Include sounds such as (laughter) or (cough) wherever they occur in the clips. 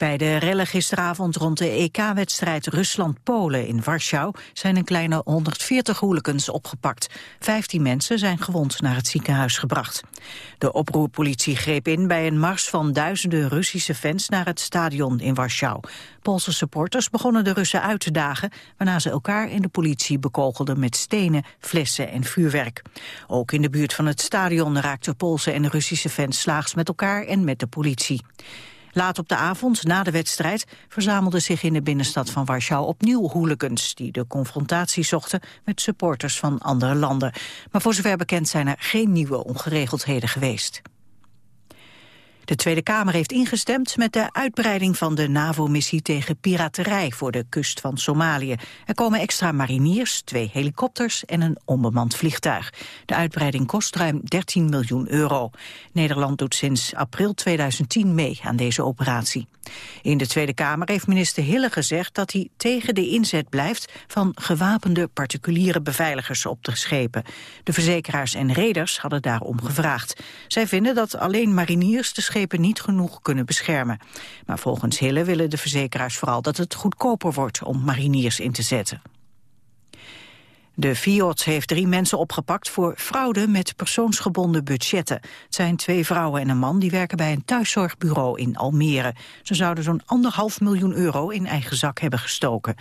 Bij de rellen gisteravond rond de EK-wedstrijd Rusland-Polen in Warschau zijn een kleine 140 hooligans opgepakt. 15 mensen zijn gewond naar het ziekenhuis gebracht. De oproerpolitie greep in bij een mars van duizenden Russische fans naar het stadion in Warschau. Poolse supporters begonnen de Russen uit te dagen, waarna ze elkaar en de politie bekogelden met stenen, flessen en vuurwerk. Ook in de buurt van het stadion raakten Poolse en Russische fans slaags met elkaar en met de politie. Laat op de avond, na de wedstrijd, verzamelden zich in de binnenstad van Warschau opnieuw hooligans die de confrontatie zochten met supporters van andere landen. Maar voor zover bekend zijn er geen nieuwe ongeregeldheden geweest. De Tweede Kamer heeft ingestemd met de uitbreiding van de NAVO-missie tegen piraterij voor de kust van Somalië. Er komen extra mariniers, twee helikopters en een onbemand vliegtuig. De uitbreiding kost ruim 13 miljoen euro. Nederland doet sinds april 2010 mee aan deze operatie. In de Tweede Kamer heeft minister Hille gezegd dat hij tegen de inzet blijft van gewapende particuliere beveiligers op de schepen. De verzekeraars en reders hadden daarom gevraagd. Zij vinden dat alleen mariniers de schepen niet genoeg kunnen beschermen. Maar volgens Hille willen de verzekeraars vooral dat het goedkoper wordt om mariniers in te zetten. De FIOD heeft drie mensen opgepakt voor fraude met persoonsgebonden budgetten. Het zijn twee vrouwen en een man die werken bij een thuiszorgbureau in Almere. Ze zouden zo'n anderhalf miljoen euro in eigen zak hebben gestoken.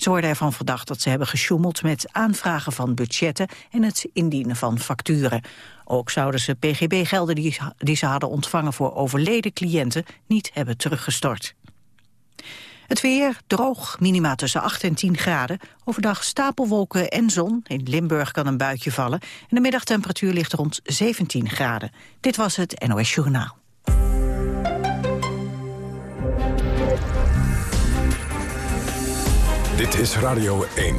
Ze worden ervan verdacht dat ze hebben gesjoemeld met aanvragen van budgetten en het indienen van facturen. Ook zouden ze pgb-gelden die, die ze hadden ontvangen voor overleden cliënten niet hebben teruggestort. Het weer droog, minima tussen 8 en 10 graden. Overdag stapelwolken en zon. In Limburg kan een buitje vallen. En de middagtemperatuur ligt rond 17 graden. Dit was het NOS Journaal. Dit is Radio 1.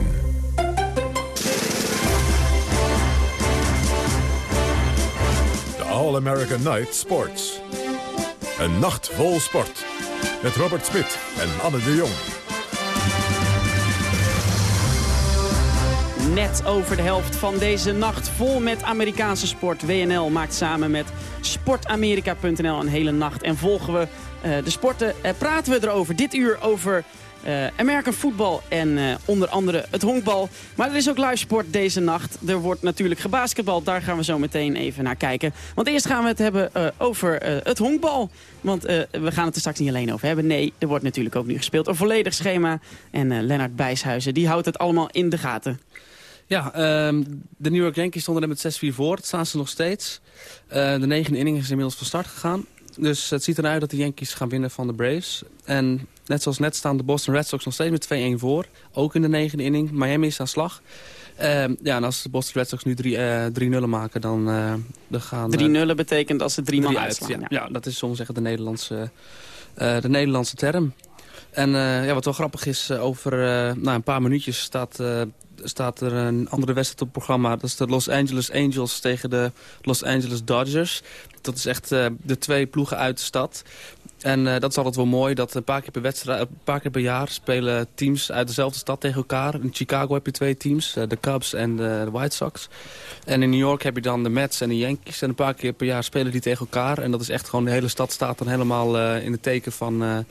De All American Night Sports. Een nacht vol sport. Met Robert Smit en Anne de Jong. Net over de helft van deze nacht vol met Amerikaanse sport. WNL maakt samen met sportamerika.nl een hele nacht. En volgen we uh, de sporten, uh, praten we erover. Dit uur over uh, American voetbal en uh, onder andere het honkbal. Maar er is ook live sport deze nacht. Er wordt natuurlijk gebasketbald. Daar gaan we zo meteen even naar kijken. Want eerst gaan we het hebben uh, over het honkbal. Want we gaan het er straks niet alleen over hebben. Nee, er wordt natuurlijk ook nu gespeeld. Een volledig schema. En Lennart Bijshuizen die houdt het allemaal in de gaten. Ja, um, de New York Yankees stonden er met 6-4 voor. Dat staan ze nog steeds. de negende inning is inmiddels van start gegaan. Dus het ziet eruit dat de Yankees gaan winnen van de Braves. En net zoals net staan de Boston Red Sox nog steeds met 2-1 voor. Ook in de negende inning. Miami is aan slag. Uh, ja, en als de Boston Red Sox nu 3 uh, nullen maken, dan, uh, dan gaan... 3 nullen betekent als ze drie man uitslaan. Ja, dat is soms zeggen de Nederlandse, de Nederlandse term. En ja, wat wel grappig is, over nou, een paar minuutjes staat staat er een andere wedstrijd op het programma. Dat is de Los Angeles Angels tegen de Los Angeles Dodgers. Dat is echt de twee ploegen uit de stad. En uh, dat is altijd wel mooi, dat een paar keer per wedstrijd, een paar keer per jaar spelen teams uit dezelfde stad tegen elkaar. In Chicago heb je twee teams, uh, de Cubs en de, White Sox. En in New York heb je dan de Mets en de Yankees. En een paar keer per jaar spelen die tegen elkaar. En dat is echt gewoon, de hele stad staat dan helemaal uh, in het teken van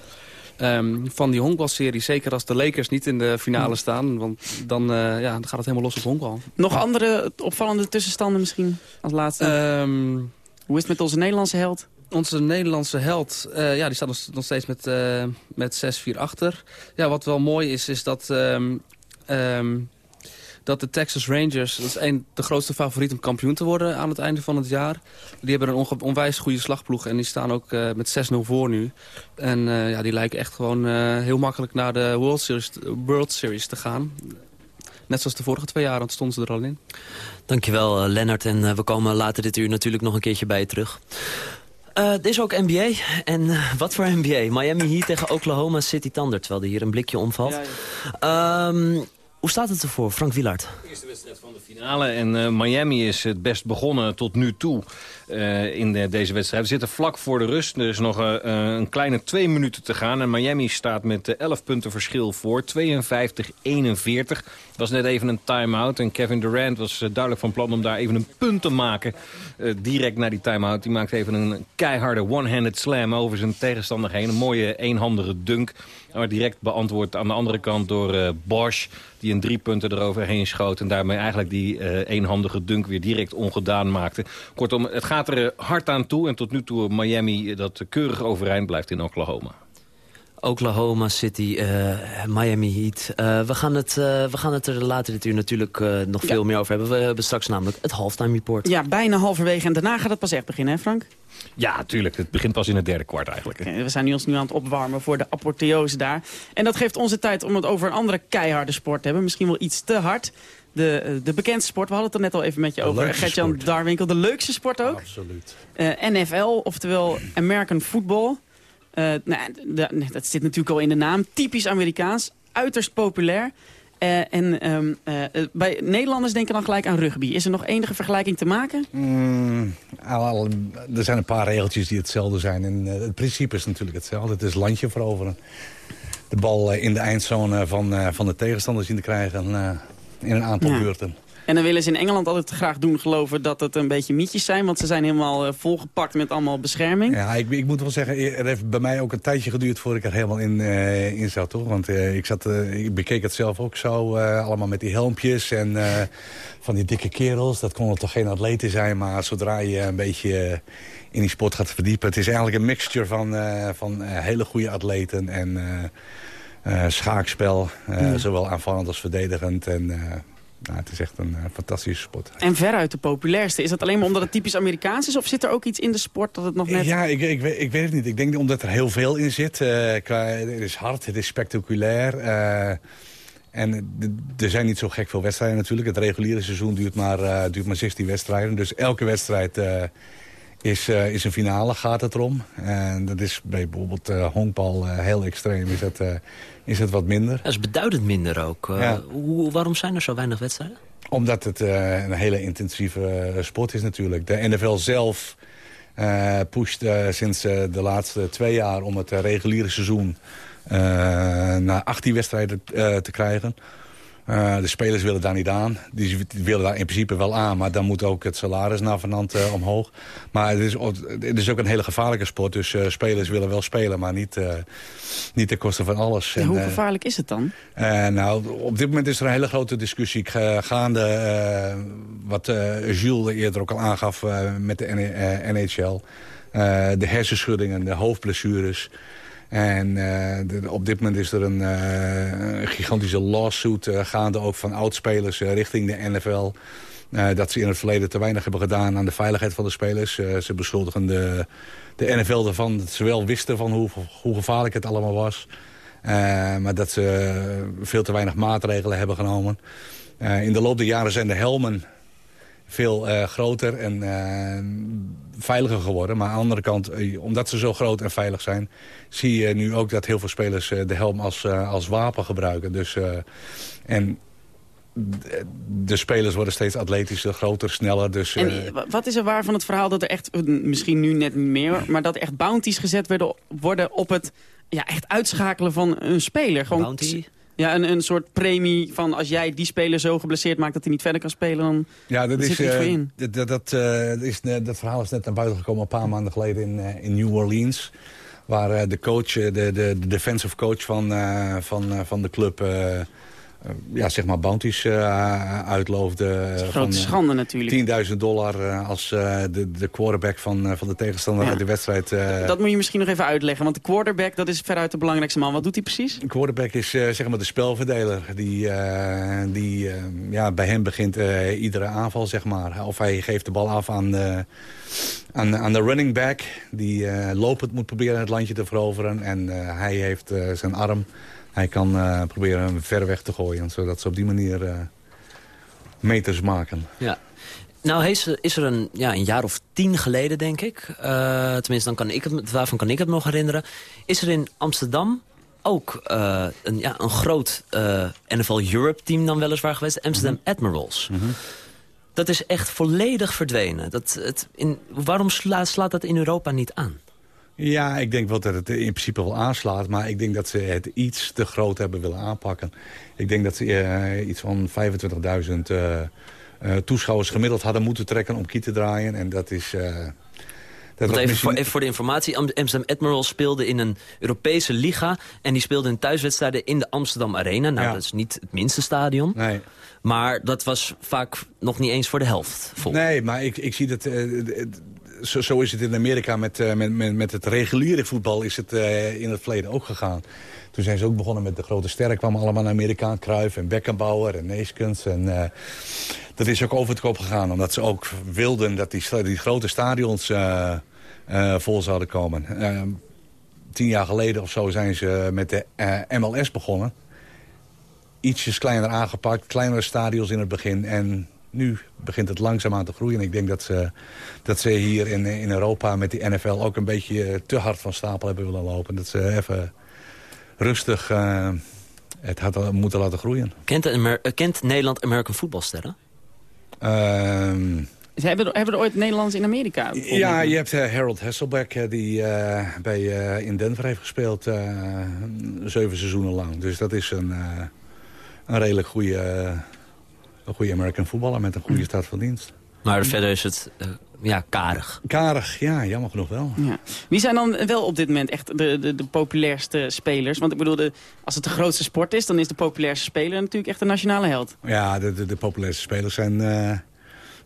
Um, van die honkbalserie. Zeker als de Lakers niet in de finale staan. Want dan, uh, ja, dan gaat het helemaal los op honkbal. Nog andere opvallende tussenstanden misschien als laatste? Um, Hoe is het met onze Nederlandse held? Onze Nederlandse held, uh, ja, die staat nog, steeds met, uh, met 6-4 achter. Ja, wat wel mooi is, is dat... Um, dat de Texas Rangers, de grootste favoriet om kampioen te worden aan het einde van het jaar. Die hebben een onwijs goede slagploeg en die staan ook uh, met 6-0 voor nu. En ja, die lijken echt gewoon heel makkelijk naar de World Series, World Series te gaan. Net zoals de vorige twee jaar, want stonden ze er al in. Dankjewel, Lennart. En we komen later dit uur natuurlijk nog een keertje bij je terug. Uh, er is ook NBA. En uh, wat voor NBA? Miami Heat tegen Oklahoma City Thunder. Terwijl er hier een blikje omvalt. Ja, ja. Um, Hoe staat het ervoor, Frank Wielaert? De eerste wedstrijd van de finale en uh, Miami is het best begonnen tot nu toe uh, in de, deze wedstrijd. We zitten vlak voor de rust, er is nog uh, een kleine twee minuten te gaan. En Miami staat met 11 punten verschil voor, 52-41. Was net even een time-out en Kevin Durant was duidelijk van plan om daar even een punt te maken. direct na die time-out, die maakt even een keiharde one-handed slam over zijn tegenstander heen. Een mooie eenhandige dunk. Maar direct beantwoord aan de andere kant door uh, Bosch. Die een drie punten eroverheen schoot. En daarmee eigenlijk die eenhandige dunk weer direct ongedaan maakte. Kortom, het gaat er eh, hard aan toe. En tot nu toe Miami dat keurig overeind blijft in Oklahoma. Oklahoma City, uh, Miami Heat. Uh, we, gaan het, uh, we gaan het er later dit uur natuurlijk nog veel meer over hebben. We hebben straks namelijk het halftime report. Ja, bijna halverwege. En daarna gaat het pas echt beginnen, hè Frank? Ja, tuurlijk. Het begint pas in het derde kwart eigenlijk. Okay, we zijn nu ons nu aan het opwarmen voor de apotheose daar. En dat geeft onze tijd om het over een andere keiharde sport te hebben. Misschien wel iets te hard. De, de bekendste sport, we hadden het er net al even met je over. Gertjan Darwinkel, de leukste sport ook. Absoluut. NFL, oftewel American Football. Uh, nou, dat zit natuurlijk al in de naam. Typisch Amerikaans, uiterst populair. Uh, en um, uh, bij Nederlanders denken dan gelijk aan rugby. Is er nog enige vergelijking te maken? Mm, al, er zijn een paar regeltjes die hetzelfde zijn. En het principe is natuurlijk hetzelfde. Het is landje veroveren. De bal in de eindzone van, van de tegenstander zien te krijgen in een aantal ja. beurten. En dan willen ze in Engeland altijd graag doen geloven dat het een beetje mietjes zijn. Want ze zijn helemaal uh, volgepakt met allemaal bescherming. Ja, ik, ik, moet wel zeggen, er heeft bij mij ook een tijdje geduurd voordat ik er helemaal in, uh, in zat. Toch? Want uh, ik, zat, ik bekeek het zelf ook zo, allemaal met die helmpjes en van die dikke kerels. Dat konden toch geen atleten zijn, maar zodra je een beetje in die sport gaat verdiepen... het is eigenlijk een mixture van, van hele goede atleten en... schaakspel, ja. zowel aanvallend als verdedigend. En nou, het is echt een uh, fantastische sport. En veruit de populairste. Is dat alleen maar omdat het typisch Amerikaans is? Of zit er ook iets in de sport dat het nog net... Ja, ik, ik, ik weet het niet. Ik denk omdat er heel veel in zit. Uh, qua, het is hard, het is spectaculair. Uh, en er zijn niet zo gek veel wedstrijden natuurlijk. Het reguliere seizoen duurt maar, duurt maar 16 wedstrijden. Dus elke wedstrijd is, uh, is een finale, gaat het erom. En dat is bij bijvoorbeeld uh, honkbal uh, heel extreem, is het, is het wat minder. Dat is beduidend minder ook. Ja. Hoe, waarom zijn er zo weinig wedstrijden? Omdat het een hele intensieve sport is natuurlijk. De NFL zelf pusht sinds de laatste twee jaar om het reguliere seizoen naar 18 wedstrijden te krijgen. Uh, de spelers willen daar niet aan. Die willen daar in principe wel aan. Maar dan moet ook het salaris naar vanand uh, omhoog. Maar het is, het is ook een hele gevaarlijke sport. Dus uh, spelers willen wel spelen, maar niet, niet ten koste van alles. Ja, en, hoe gevaarlijk is het dan? nou, op dit moment is er een hele grote discussie gaande. wat Jules eerder ook al aangaf met de NHL. de hersenschuddingen, de hoofdblessures... En uh, op dit moment is er een, uh, gigantische lawsuit uh, gaande... ook van oudspelers richting de NFL... dat ze in het verleden te weinig hebben gedaan aan de veiligheid van de spelers. ze beschuldigen de, NFL ervan dat ze wel wisten van hoe gevaarlijk het allemaal was. maar dat ze veel te weinig maatregelen hebben genomen. in de loop der jaren zijn de helmen veel uh, groter en uh, veiliger geworden. Maar aan de andere kant, uh, omdat ze zo groot en veilig zijn... zie je nu ook dat heel veel spelers de helm als, als wapen gebruiken. Dus, en de spelers worden steeds atletischer, groter, sneller. Dus, en wat is er waar van het verhaal dat er echt, misschien nu net niet meer... maar dat er echt bounties gezet werden, worden op het ja, echt uitschakelen van een speler? Gewoon Bounty? Ja, een, een soort premie van als jij die speler zo geblesseerd maakt dat hij niet verder kan spelen, dan ja, dat is, zit er uh, in. Dat, dat, uh, is, dat verhaal is net naar buiten gekomen een paar maanden geleden in, uh, in New Orleans. Waar de coach, de, de, de defensive coach van, van, van de club ja, zeg maar bounties uh, uitloofde. grote van, schande natuurlijk. 10.000 dollar als de, de quarterback van, van de tegenstander uit de wedstrijd. dat moet je misschien nog even uitleggen. Want de quarterback, dat is veruit de belangrijkste man. Wat doet hij precies? De quarterback is zeg maar de spelverdeler. Die, die ja, bij hem begint iedere aanval, zeg maar. Of hij geeft de bal af aan de, aan, aan de running back. Die lopend moet proberen het landje te veroveren. En hij heeft zijn arm hij kan uh, proberen hem ver weg te gooien. Zodat ze op die manier uh, meters maken. Ja. Nou is, is er een, ja, een jaar of tien geleden, denk ik. Uh, tenminste, dan kan ik het, daarvan kan ik het nog herinneren. Is er in Amsterdam ook een, ja, een groot NFL Europe-team dan weliswaar geweest. Amsterdam Mhm. Admirals. Dat is echt volledig verdwenen. Dat, het, in, waarom sla, slaat dat in Europa niet aan? Ja, ik denk wel dat het in principe wel aanslaat. Maar ik denk dat ze het iets te groot hebben willen aanpakken. Ik denk dat ze eh, iets van 25.000 eh, eh, toeschouwers gemiddeld hadden moeten trekken om kiet te draaien. En dat is... dat even, misschien- voor, even voor de informatie. Am- Amsterdam Admirals speelde in een Europese liga. En die speelde in thuiswedstrijden in de Amsterdam Arena. Nou, Ja. dat is niet het minste stadion. Nee. Maar dat was vaak nog niet eens voor de helft vol. Nee, maar ik, ik zie dat... zo, zo is het in Amerika met, eh, met, met, met het reguliere voetbal... is het eh, in het verleden ook gegaan. Toen zijn ze ook begonnen met de grote sterren. kwamen allemaal naar Amerikaan. Cruyff en Beckenbauer en Neeskens. En, eh, dat is ook over het koop gegaan. Omdat ze ook wilden dat die, die grote stadions vol zouden komen. Tien jaar geleden of zo zijn ze met de MLS begonnen. Ietsjes kleiner aangepakt. Kleinere stadions in het begin. En nu begint het langzaamaan te groeien. Ik denk dat ze, dat ze hier in, in Europa met die NFL ook een beetje eh, te hard van stapel hebben willen lopen. Dat ze even rustig eh, het hadden moeten laten groeien. Kent, Amer- eh, kent Nederland American voetbalsterren? Ehm, Ze hebben, er- hebben er ooit Nederlands in Amerika? ja, je hebt Harold Hasselbeck die eh, bij, eh, in Denver heeft gespeeld eh, zeven seizoenen lang. Dus dat is een, eh, een redelijk goede, een goede American voetballer met een goede staat van dienst. Maar verder is het eh, ja, karig. Karig, ja, jammer genoeg wel. Ja. Wie zijn dan wel op dit moment echt de, de, de populairste spelers? Want ik bedoel, de, als het de grootste sport is... dan is de populairste speler natuurlijk echt de nationale held. Ja, de, de, de populairste spelers zijn, eh,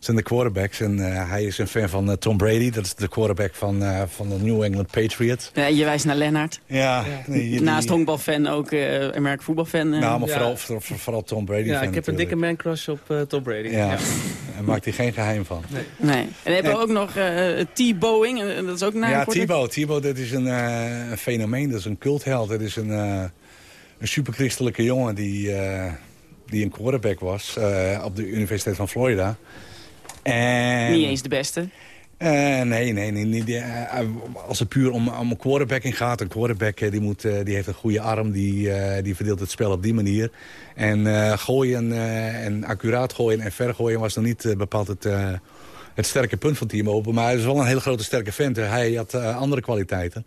zijn de quarterbacks. En eh, hij is een fan van eh, Tom Brady. Dat is de quarterback van, eh, van de New England Patriots. Ja, je wijst naar Lennart. Ja, die- die- Naast honkbalfan ook uh, American voetbalfan. Nou, maar Ja. vooral, voor- voor- vooral Tom Brady. Ja, fan ik heb een dikke man crush op eh, Tom Brady. Ja, daar maakt hij geen geheim van. Nee. En dan hebben we En- ook nog eh T-Boeing. en Dat is ook naar Ja, Thibaut. Thibaut, dat is een, eh, een fenomeen. Dat is een cultheld. Dat is een, eh, een superchristelijke jongen die, eh, die een quarterback was eh, op de Universiteit van Florida. En, Niet eens de beste. Eh, nee, nee, nee. die, eh, als het puur om, om een quarterbacking gaat. Een quarterback eh, die moet, eh, die heeft een goede arm. Die, eh, die verdeelt het spel op die manier. En eh, gooien eh, en accuraat gooien en ver gooien was nog niet eh, bepaald het, eh, het sterke punt van Team Open. Maar hij is wel een hele grote sterke vent. Hij had eh, andere kwaliteiten.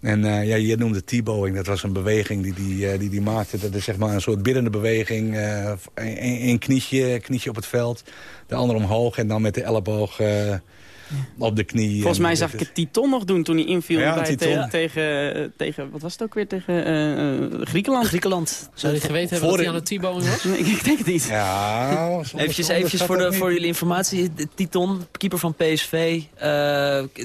En eh, ja, je noemde T-bowing, dat was een beweging die die, eh, die, die maakte. Dat is zeg maar een soort biddende beweging. eh, een, een knietje, knietje op het veld, de ander omhoog en dan met de elleboog op de knie. Volgens En mij zag ik het Titon nog doen toen hij inviel Ja, bij, te- tegen, eh, tegen, wat was het ook weer, tegen eh, eh, Griekenland. Griekenland. Zou je geweten hebben Voor dat hij de- aan het T-bowing was? Nee, (laughs) ik, denk het niet. Ja, zonder- Eventjes, zonder eventjes voor, de, voor jullie informatie. De Titon, keeper van PSV. eh,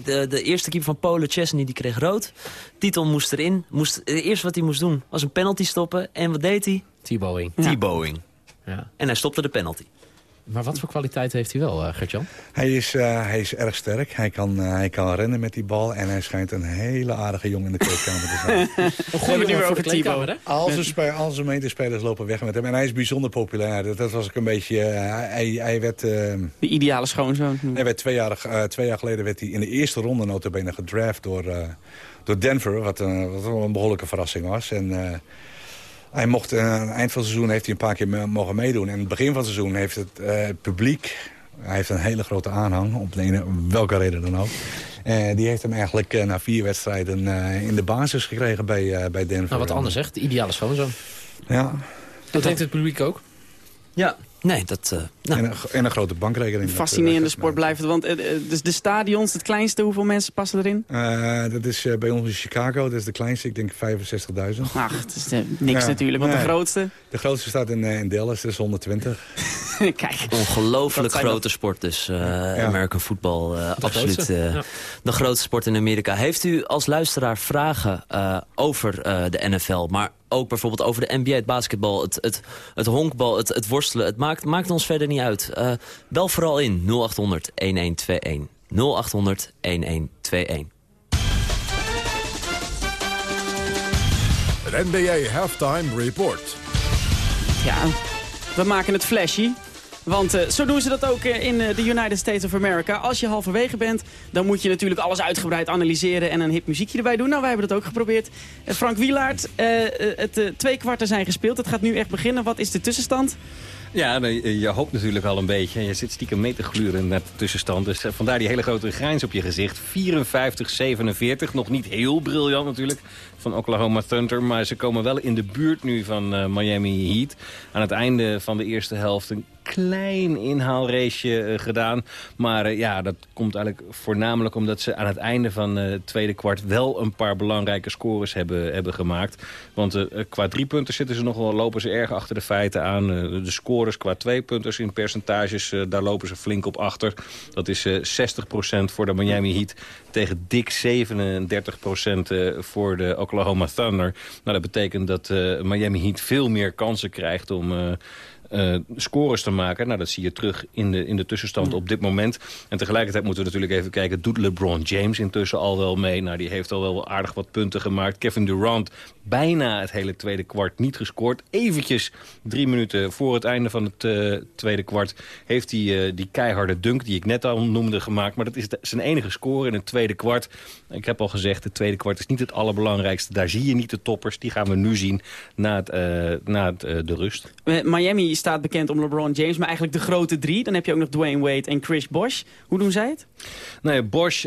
de, de eerste keeper van Polen, Chesney, die kreeg rood. Titon moest erin. Moest, het eerste wat hij moest doen was een penalty stoppen. En wat deed hij? T-bowing. Ja. T-bowing. Ja. En hij stopte de penalty. Maar wat voor kwaliteit heeft hij wel, eh, Gert-Jan? Hij is, eh, hij is erg sterk. Hij kan, eh, hij kan rennen met die bal. En hij schijnt een hele aardige jongen in de kleedkamer te zijn. Een het nu weer over T-bowing. hè? Al zijn, spe- al zijn medespelers lopen weg met hem. En hij is bijzonder populair. Dat, dat was ook een beetje... hij, hij, werd, eh, De ideale schoonzoon. hij werd twee jaar, eh, twee jaar geleden werd hij in de eerste ronde notabene gedraft door, eh, door Denver. Wat, een- wat wel een behoorlijke verrassing was. En eh, hij mocht, eh, aan het eind van het seizoen heeft hij een paar keer mogen meedoen. En in het begin van het seizoen heeft het eh, publiek... Hij heeft een hele grote aanhang, op de ene, welke reden dan ook. Eh, die heeft hem eigenlijk na vier wedstrijden eh, in de basis gekregen bij, eh, bij Denver. Nou, wat anders, zeg. De ideale schoonzoon. Ja, Dat denkt het publiek ook. Ja. Nee, dat... eh, nou, en, een, en een grote bankrekening. Fascinerende sport blijft het. Want eh, eh, dus de stadions, het kleinste, hoeveel mensen passen erin? Eh, dat is eh, bij ons in Chicago, dat is de kleinste, ik denk 65.000. Ach, het is niks Ja, natuurlijk. Want de grootste... De grootste staat in, eh, in Dallas, dat is 120. (laughs) Kijk. Ongelooflijk Dat grote sport dus. eh, American football, eh, absoluut grootste, eh, ja. de grootste sport in Amerika. Heeft u als luisteraar vragen eh, over eh, de NFL... maar ook bijvoorbeeld over de NBA, het basketbal, het, het, het honkbal, het, het worstelen... het maakt, maakt ons verder niet uit. Eh, bel vooral in 0800 1121. 0800 1121. Het NBA Halftime Report. Ja, we maken het flashy. Want uh, zo doen ze dat ook uh, in uh, de United States of America. Als je halverwege bent, dan moet je natuurlijk alles uitgebreid analyseren... en een hip muziekje erbij doen. Nou, wij hebben dat ook geprobeerd. Frank Wielaert, het twee kwarten zijn gespeeld. Het gaat nu echt beginnen. Wat is de tussenstand? Ja, je hoopt natuurlijk al een beetje. Je zit stiekem mee te gluren met de tussenstand. Dus vandaar die hele grote grijns op je gezicht. 54-47, nog niet heel briljant natuurlijk van Oklahoma Thunder. Maar ze komen wel in de buurt nu van Miami Heat. Aan het einde van de eerste helft klein inhaalraceje uh, gedaan. Maar uh, ja, dat komt eigenlijk voornamelijk omdat ze aan het einde van het tweede kwart... wel een paar belangrijke scores hebben, hebben gemaakt. Want qua drie punten zitten ze nog wel, lopen ze erg achter de feiten aan. de scores qua twee punters in percentages, daar lopen ze flink op achter. Dat is 60% voor de Miami Heat tegen dik 37% voor de Oklahoma Thunder. Nou, dat betekent dat Miami Heat veel meer kansen krijgt om... Uh, uh, scores te maken. Nou, dat zie je terug in de, in de tussenstand op dit moment. En tegelijkertijd moeten we natuurlijk even kijken... doet LeBron James intussen al wel mee? Nou, die heeft al wel aardig wat punten gemaakt. Kevin Durant bijna het hele tweede kwart niet gescoord. Eventjes drie minuten voor het einde van het uh, tweede kwart... heeft hij uh, die keiharde dunk die ik net al noemde gemaakt. Maar dat is de, zijn enige score in het tweede kwart. Ik heb al gezegd, het tweede kwart is niet het allerbelangrijkste. Daar zie je niet de toppers. Die gaan we nu zien na, het, na het, de rust. Miami staat bekend om LeBron James, maar eigenlijk de grote drie. Dan heb je ook nog Dwayne Wade en Chris Bosh. Hoe doen zij het? Nou Bosh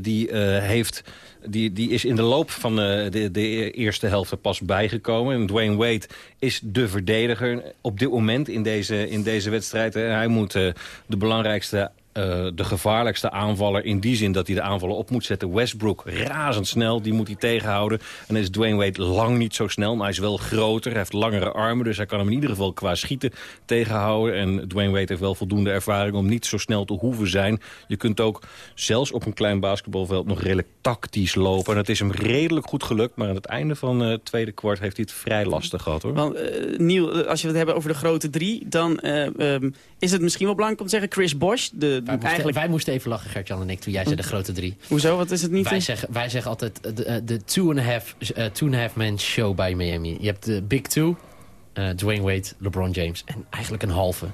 die heeft die, die is in de loop van de, de, de, eerste helft pas bijgekomen. En Dwayne Wade is de verdediger op dit moment in deze, in deze wedstrijd. Hij moet de belangrijkste uh, de gevaarlijkste aanvaller in die zin dat hij de aanvallen op moet zetten. Westbrook razendsnel, die moet hij tegenhouden. En dan is Dwayne Wade lang niet zo snel, maar hij is wel groter. Hij heeft langere armen, dus hij kan hem in ieder geval qua schieten tegenhouden. En Dwayne Wade heeft wel voldoende ervaring om niet zo snel te hoeven zijn. Je kunt ook zelfs op een klein basketbalveld nog redelijk tactisch lopen. En het is hem redelijk goed gelukt, maar aan het einde van uh, het tweede kwart heeft hij het vrij lastig gehad. hoor. Want, uh, Niel, als je het hebben over de grote drie, dan um, is het misschien wel belangrijk om te zeggen Chris Bosh, de moesten, eigenlijk... wij moesten even lachen, Gert-Jan en ik, toen jij zei de grote drie. Hoezo? Wat is het niet? Wij, zeggen, wij zeggen altijd de, de two, and a half, uh, two and a half man show bij Miami. Je hebt de big two, uh, Dwayne Wade, LeBron James en eigenlijk een halve.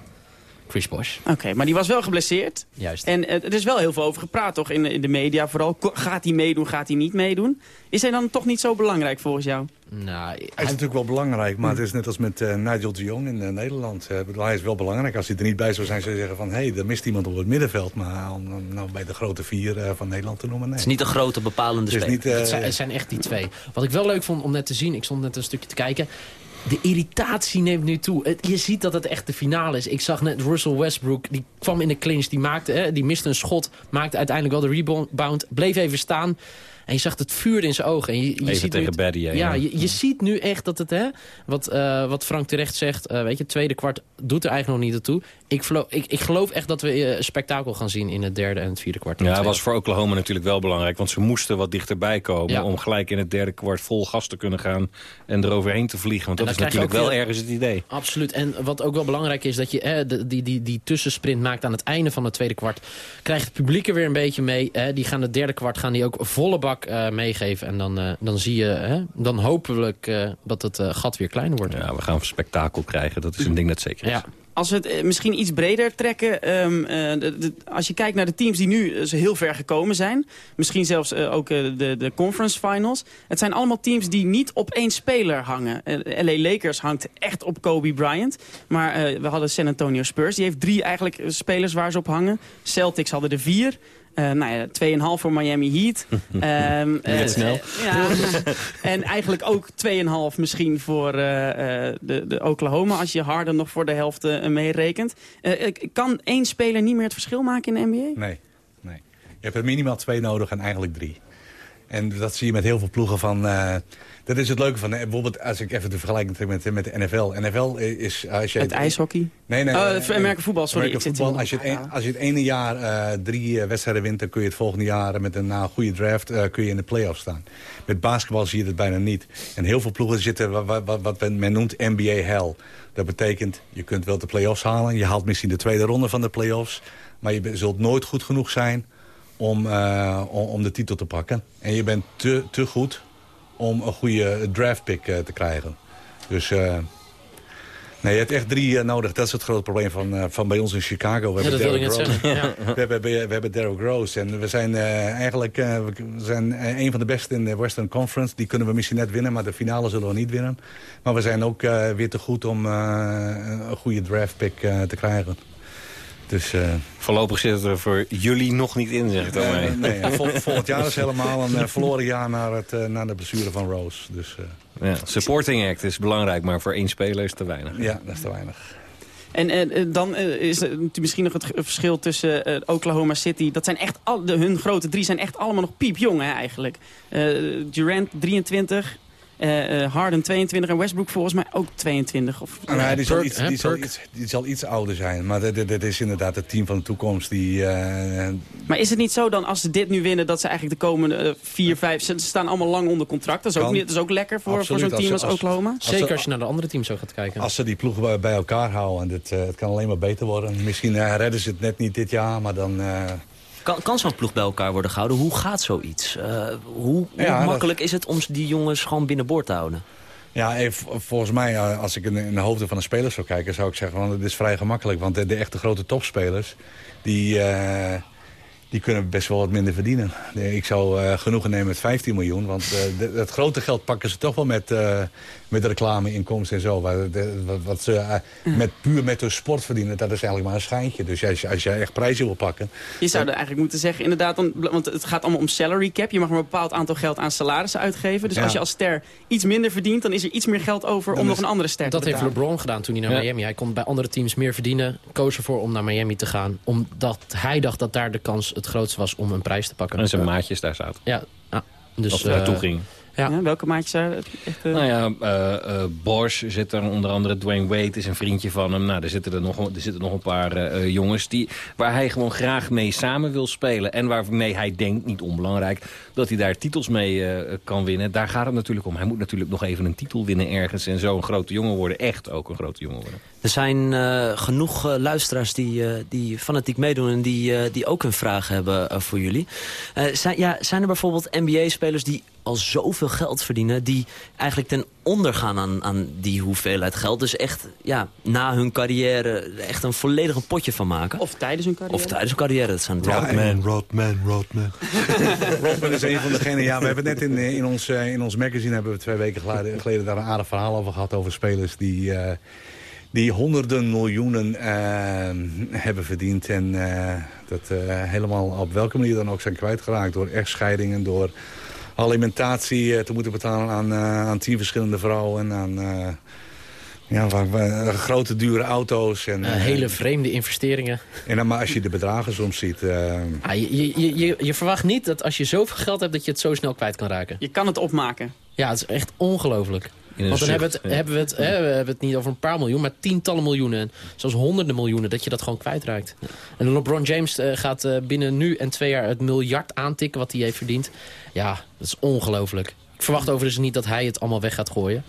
Chris Bosh. Oké, maar die was wel geblesseerd. Juist. En uh, er is wel heel veel over gepraat, toch, in, in de media vooral. Gaat hij meedoen, gaat hij niet meedoen? Is hij dan toch niet zo belangrijk volgens jou? Nou, hij is natuurlijk wel belangrijk, maar het is net als met uh, Nigel de Jong in uh, Nederland. Uh, hij is wel belangrijk. Als hij er niet bij zou zijn, zou je zeggen van... hé, hey, er mist iemand op het middenveld. Maar om nou bij de grote vier van Nederland te noemen, nee. Het is niet een grote bepalende speler. Het, het zijn echt die twee. Wat ik wel leuk vond om net te zien, ik stond net een stukje te kijken de irritatie neemt nu toe. je ziet dat het echt de finale is. Ik zag net Russell Westbrook, die kwam in de clinch, die, maakte, hè, die miste een schot, maakte uiteindelijk wel de rebound, bleef even staan. En je zag het vuur in zijn ogen. En je, je Even ziet tegen ja, ja. je, je ziet nu echt dat het, hè, wat, uh, wat Frank terecht zegt, uh, weet je, het tweede kwart doet er eigenlijk nog niet toe. Ik, ik, ik geloof echt dat we uh, spektakel gaan zien in het derde en het vierde kwart. Ja, dat was voor Oklahoma natuurlijk wel belangrijk. Want ze moesten wat dichterbij komen ja. om gelijk in het derde kwart vol gas te kunnen gaan en eroverheen te vliegen. Want dat is natuurlijk wel weer, ergens het idee. Absoluut. En wat ook wel belangrijk is, dat je eh, die, die, die, die tussensprint maakt aan het einde van het tweede kwart. Krijgt het publiek er weer een beetje mee. Eh, die gaan het derde kwart gaan die ook volle bak uh, meegeven. En dan, uh, dan zie je, hè, dan hopelijk uh, dat het uh, gat weer kleiner wordt. Ja, we gaan een spektakel krijgen. Dat is een ding dat zeker is. Ja. Als we het misschien iets breder trekken. Um, de, de, als je kijkt naar de teams die nu heel ver gekomen zijn. Misschien zelfs ook de, de conference finals. Het zijn allemaal teams die niet op één speler hangen. LA Lakers hangt echt op Kobe Bryant. Maar we hadden San Antonio Spurs. Die heeft drie eigenlijk spelers waar ze op hangen. Celtics hadden er vier. Uh, nou ja, 2,5 voor Miami Heat. (laughs) um, uh, snel. ja, (laughs) en eigenlijk ook 2,5 misschien voor uh, de, de Oklahoma... als je Harden nog voor de helft meerekent. kan één speler niet meer het verschil maken in de NBA? Nee, nee. Je hebt er minimaal twee nodig en eigenlijk drie. En dat zie je met heel veel ploegen van... Uh, dat is het leuke van, bijvoorbeeld als ik even de vergelijking trek met, met de NFL. NFL is... Als je het ijshockey? Nee, nee. Oh, uh, Amerika voetbal, sorry. Amerika voetbal, als, je het een, als je het ene jaar uh, drie wedstrijden wint... dan kun je het volgende jaar met een uh, goede draft kun je in de playoffs staan. Met basketbal zie je het bijna niet. En heel veel ploegen zitten wat, wat, wat men noemt NBA hell. Dat betekent, je kunt wel de playoffs halen. Je haalt misschien de tweede ronde van de playoffs. Maar je zult nooit goed genoeg zijn om, uh, om de titel te pakken. En je bent te, te goed om een goede draftpick uh, te krijgen. Dus uh, Nee, je hebt echt drie eh, nodig. Dat is het grote probleem van, eh, van bij ons in Chicago. We Ja, hebben Derrick. Ja. (laughs) We hebben, we hebben Derrick Rose. En we zijn eh, eigenlijk eh, we zijn eh, een van de beste in de Western Conference. Die kunnen we misschien net winnen, maar de finale zullen we niet winnen. Maar we zijn ook eh, weer te goed om eh, een goede draft pick eh, te krijgen. Dus eh, Voorlopig zit het er voor jullie nog niet in, zeg ik nee, (laughs) vol- volgend jaar is helemaal een eh, verloren jaar naar, het, eh, naar de blessure van Rose. Dus eh, Ja, supporting act is belangrijk, maar voor één speler is te weinig. ja, dat is te weinig. En dan is er misschien nog het verschil tussen Oklahoma City. Dat zijn echt al, de, hun grote drie zijn echt allemaal nog piepjong hè, eigenlijk. Eh, Durant 23, eh, eh, Harden 22 en Westbrook volgens mij ook 22. Of, Nou, ja, die, zal Perk, iets, die, zal iets, die zal iets ouder zijn. Maar dit is inderdaad het team van de toekomst. Die, eh, Maar is het niet zo dan als ze dit nu winnen dat ze eigenlijk de komende eh, vier, vijf... Ze, ze staan allemaal lang onder contract. Dat is ook, niet, dat is ook lekker voor, voor zo'n team als, Oklahoma. Zeker ze- als je naar de andere teams zo gaat kijken. als ze die ploeg bij, bij elkaar houden. En dit, eh, het kan alleen maar beter worden. Misschien redden ze het net niet dit jaar. Maar dan... Kan, kan zo'n ploeg bij elkaar worden gehouden? Hoe gaat zoiets? Eh, hoe hoe Ja, dat- makkelijk is het om die jongens gewoon binnenboord te houden? Ja, eh, volgens mij, als ik in, in de hoofden van de spelers zou kijken... zou ik zeggen, want het is vrij gemakkelijk. Want de, de echte grote topspelers, die, eh, die kunnen best wel wat minder verdienen. Nee, Ik zou eh, genoegen nemen met 15 miljoen. Want eh, de- het grote geld pakken ze toch wel met, eh met reclameinkomsten en zo. Waar de- wat, wat ze eh, met, puur met hun sport verdienen, dat is eigenlijk maar een schijntje. Dus als je, als je echt prijzen wil pakken... Je zou er eigenlijk moeten zeggen, inderdaad, dan, want het gaat allemaal om salary cap. Je mag maar een bepaald aantal geld aan salarissen uitgeven. Dus Ja. als je als ster iets minder verdient, dan is er iets meer geld over om nog een andere ster te Dat heeft. LeBron gedaan toen hij naar Ja. Miami. Hij kon bij andere teams meer verdienen. Koos ervoor om naar Miami te gaan. Omdat hij dacht dat daar de kans het grootst was om een prijs te pakken. En zijn maatjes daar zaten. Ja, ah, dus... Of naartoe eh, ging. Ja. Ja, welke maatjes zijn echt... eh, Nou ja, eh eh, Bosch zit er onder andere. Dwayne Wade is een vriendje van hem. Nou, er zitten er nog, er zitten nog een paar jongens die, waar hij gewoon graag mee samen wil spelen. En waarmee hij denkt, niet onbelangrijk, dat hij daar titels mee eh, kan winnen. Daar gaat het natuurlijk om. Hij moet natuurlijk nog even een titel winnen ergens. En zo een grote jongen worden. Echt ook een grote jongen worden. Er zijn eh, genoeg luisteraars die, eh, die fanatiek meedoen... en die, eh, die ook een vraag hebben voor jullie. Eh, zijn, ja, zijn er bijvoorbeeld NBA-spelers die al zoveel geld verdienen... die eigenlijk ten onder gaan aan, aan die hoeveelheid geld? Dus echt ja, na hun carrière echt een volledig een potje van maken? Of, Of tijdens hun carrière. tijdens hun carrière, dat zijn. Ja, Rodman, Rodman. (laughs) Rodman is een van degenen. Ja, we hebben net in, eh, in, ons, eh, in ons magazine hebben we twee weken geleden, geleden daar een aardig verhaal over gehad over spelers die, eh, die honderden miljoenen hebben verdiend en eh, dat eh, helemaal op welke manier dan ook zijn kwijtgeraakt door echtscheidingen, door alimentatie eh, te moeten betalen aan, eh, aan tien verschillende vrouwen en aan eh, ja, waar- waar- grote dure auto's en hele vreemde investeringen. en dan maar als je de bedragen soms ziet. eh, Ah, je, je, je, je verwacht niet dat als je zoveel geld hebt... dat je het zo snel kwijt kan raken. Je kan het opmaken. Ja, het is echt ongelooflijk. In Want dan hebben we, het, ja. hebben, we het, hè, we hebben het niet over een paar miljoen, maar tientallen miljoenen. En zelfs honderden miljoenen, dat je dat gewoon kwijtraakt. En LeBron James eh, gaat eh, binnen nu en twee jaar het miljard aantikken wat hij heeft verdiend. Ja, dat is ongelooflijk. Ik verwacht overigens niet dat hij het allemaal weg gaat gooien.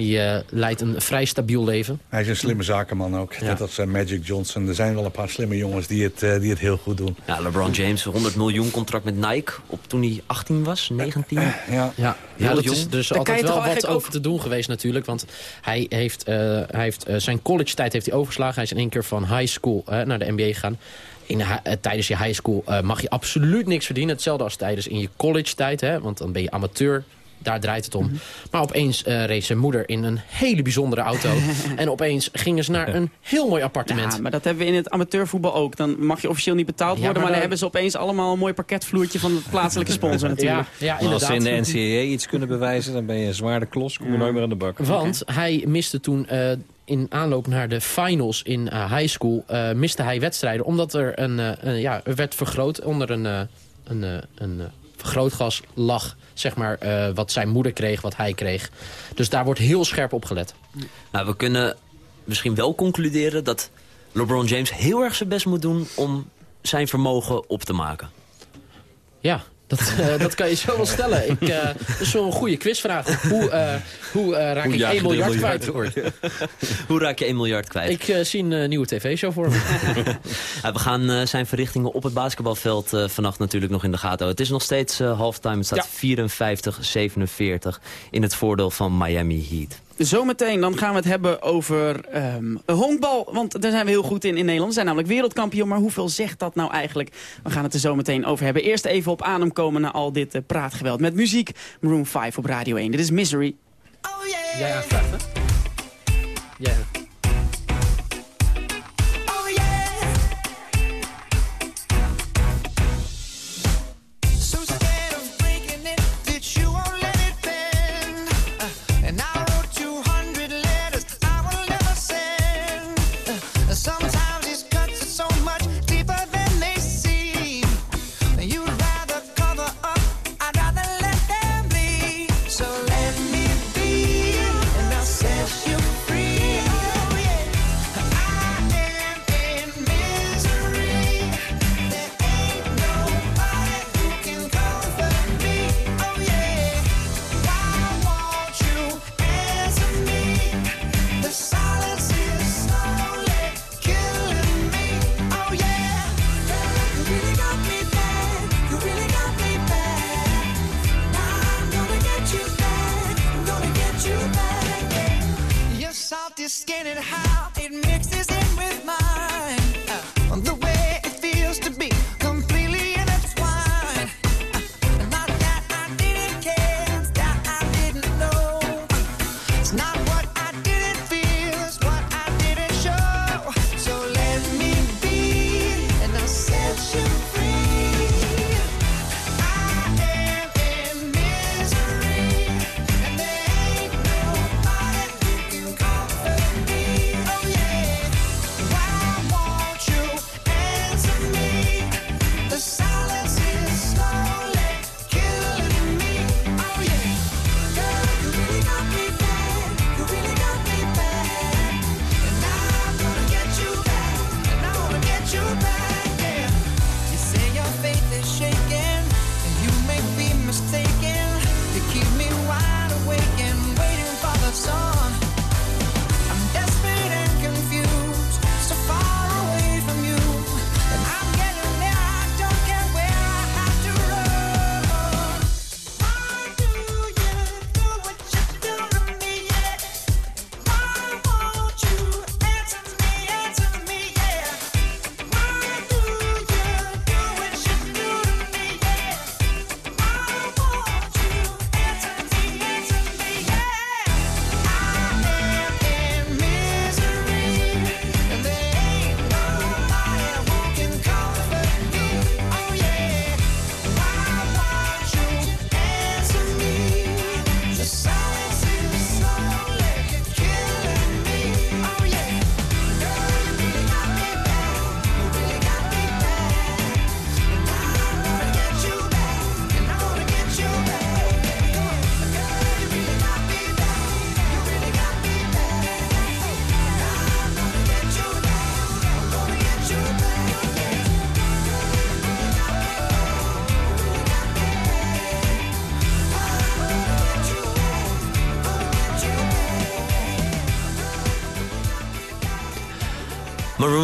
Die eh, leidt een vrij stabiel leven. Hij is een slimme zakenman ook. Ja. Net als eh, Magic Johnson. Er zijn wel een paar slimme jongens die het, eh, die het heel goed doen. Ja, LeBron James, 100 miljoen contract met Nike op toen hij 18 was, 19. Ja, Ja, Heel ja dat jong. is dus Daar altijd wel wat over te doen geweest natuurlijk. Want hij heeft, eh, hij heeft zijn college tijd heeft hij overgeslagen. Hij is in één keer van high school eh, naar de NBA gegaan. In tijdens je high school eh, mag je absoluut niks verdienen. Hetzelfde als tijdens in je college tijd. Hè, want dan ben je amateur. Daar draait het om. Maar opeens eh reed zijn moeder in een hele bijzondere auto. (laughs) en opeens gingen ze naar een heel mooi appartement. Ja, maar dat hebben we in het amateurvoetbal ook. Dan mag je officieel niet betaald Ja, worden, maar maar dan hebben ze opeens allemaal een mooi parketvloertje van de plaatselijke sponsor (laughs) natuurlijk. ja, ja, Maar als inderdaad. ze in de NCAA iets kunnen bewijzen, dan ben je een zwaarde klos. Kom je nooit meer aan de bak. Want hij miste toen eh, in aanloop naar de finals in eh, high school... eh, miste hij wedstrijden omdat er een, eh, een, ja, er werd vergroot onder een, eh, een, eh, een vergrootglas lag... Zeg maar, eh, wat zijn moeder kreeg, wat hij kreeg. Dus daar wordt heel scherp op gelet. Nou, we kunnen misschien wel concluderen dat LeBron James heel erg zijn best moet doen om zijn vermogen op te maken. Ja, dat, eh, dat kan je zo wel stellen. Ik, eh, dat is zo'n goede quizvraag. Hoe, eh, hoe eh, raak ik jaag 1 je de miljard miljard kwijt? (laughs) Hoe raak je 1 miljard kwijt? Ik eh, zie een nieuwe tv-show voor me. (laughs) Ja, we gaan eh, zijn verrichtingen op het basketbalveld eh, vannacht natuurlijk nog in de gaten houden. Het is nog steeds eh, halftime. Het staat 54-47 in het voordeel van Miami Heat. Zometeen dan gaan we het hebben over ehm, honkbal. Want daar zijn we heel goed in in Nederland. We zijn namelijk wereldkampioen. Maar hoeveel zegt dat nou eigenlijk? We gaan het er zo meteen over hebben. Eerst even op adem komen naar al dit uh, praatgeweld. Met muziek Maroon 5 op Radio 1. Dit is Misery. Oh yeah. Hè? Ja.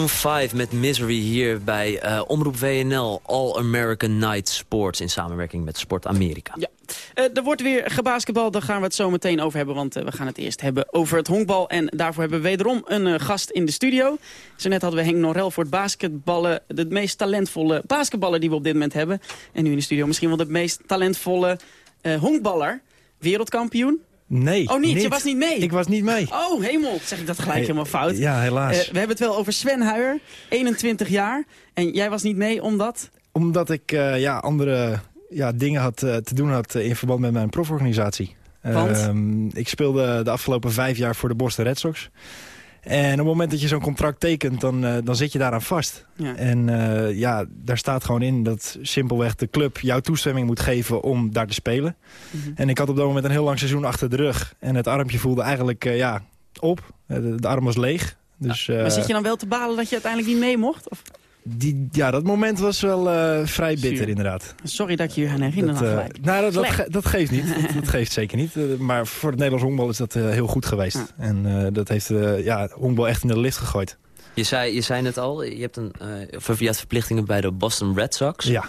Maroon 5 met Misery hier bij uh, Omroep WNL All American Night Sports... in samenwerking met Sport Amerika. Ja. Uh, er wordt weer gebasketbal, daar gaan we het zo meteen over hebben... want uh, we gaan het eerst hebben over het honkbal. En daarvoor hebben we wederom een gast in de studio. Zo net hadden we Henk Norel voor het basketballen... de meest talentvolle basketballer die we op dit moment hebben. En nu in de studio misschien wel de meest talentvolle honkballer. Wereldkampioen, Nee. Oh, niet? Je was niet mee? Ik was niet mee. Oh, hemel. Zeg ik dat gelijk helemaal fout? Ja, helaas. Uh, we hebben het wel over Sven Huijer, 21 jaar. En jij was niet mee omdat? Omdat ik uh, ja, andere ja, dingen had, uh, te doen had in verband met mijn proforganisatie. Want? Ehm, ik speelde de afgelopen vijf jaar voor de Boston Red Sox. En op het moment dat je zo'n contract tekent, dan, uh, dan zit je daaraan vast. Ja. En uh, ja, daar staat gewoon in dat simpelweg de club jouw toestemming moet geven om daar te spelen. Mm -hmm. En ik had op dat moment een heel lang seizoen achter de rug. En het armpje voelde eigenlijk uh, ja, op. De, de, arm was leeg. Dus, ja. Maar zit je dan wel te balen dat je uiteindelijk niet mee mocht? Of? Die, ja, dat moment was wel uh, vrij bitter Zuur. inderdaad. Sorry dat ik je aan herinner dat, uh, gelijk. Nou, dat, dat, ge dat, geeft niet. dat, dat, geeft zeker niet. Uh, maar voor het Nederlands honkbal is dat heel goed geweest. Ja. En dat heeft ja, honkbal echt in de lift gegooid. Je zei, je zei net al, je hebt, een, of je had verplichtingen bij de Boston Red Sox. Ja.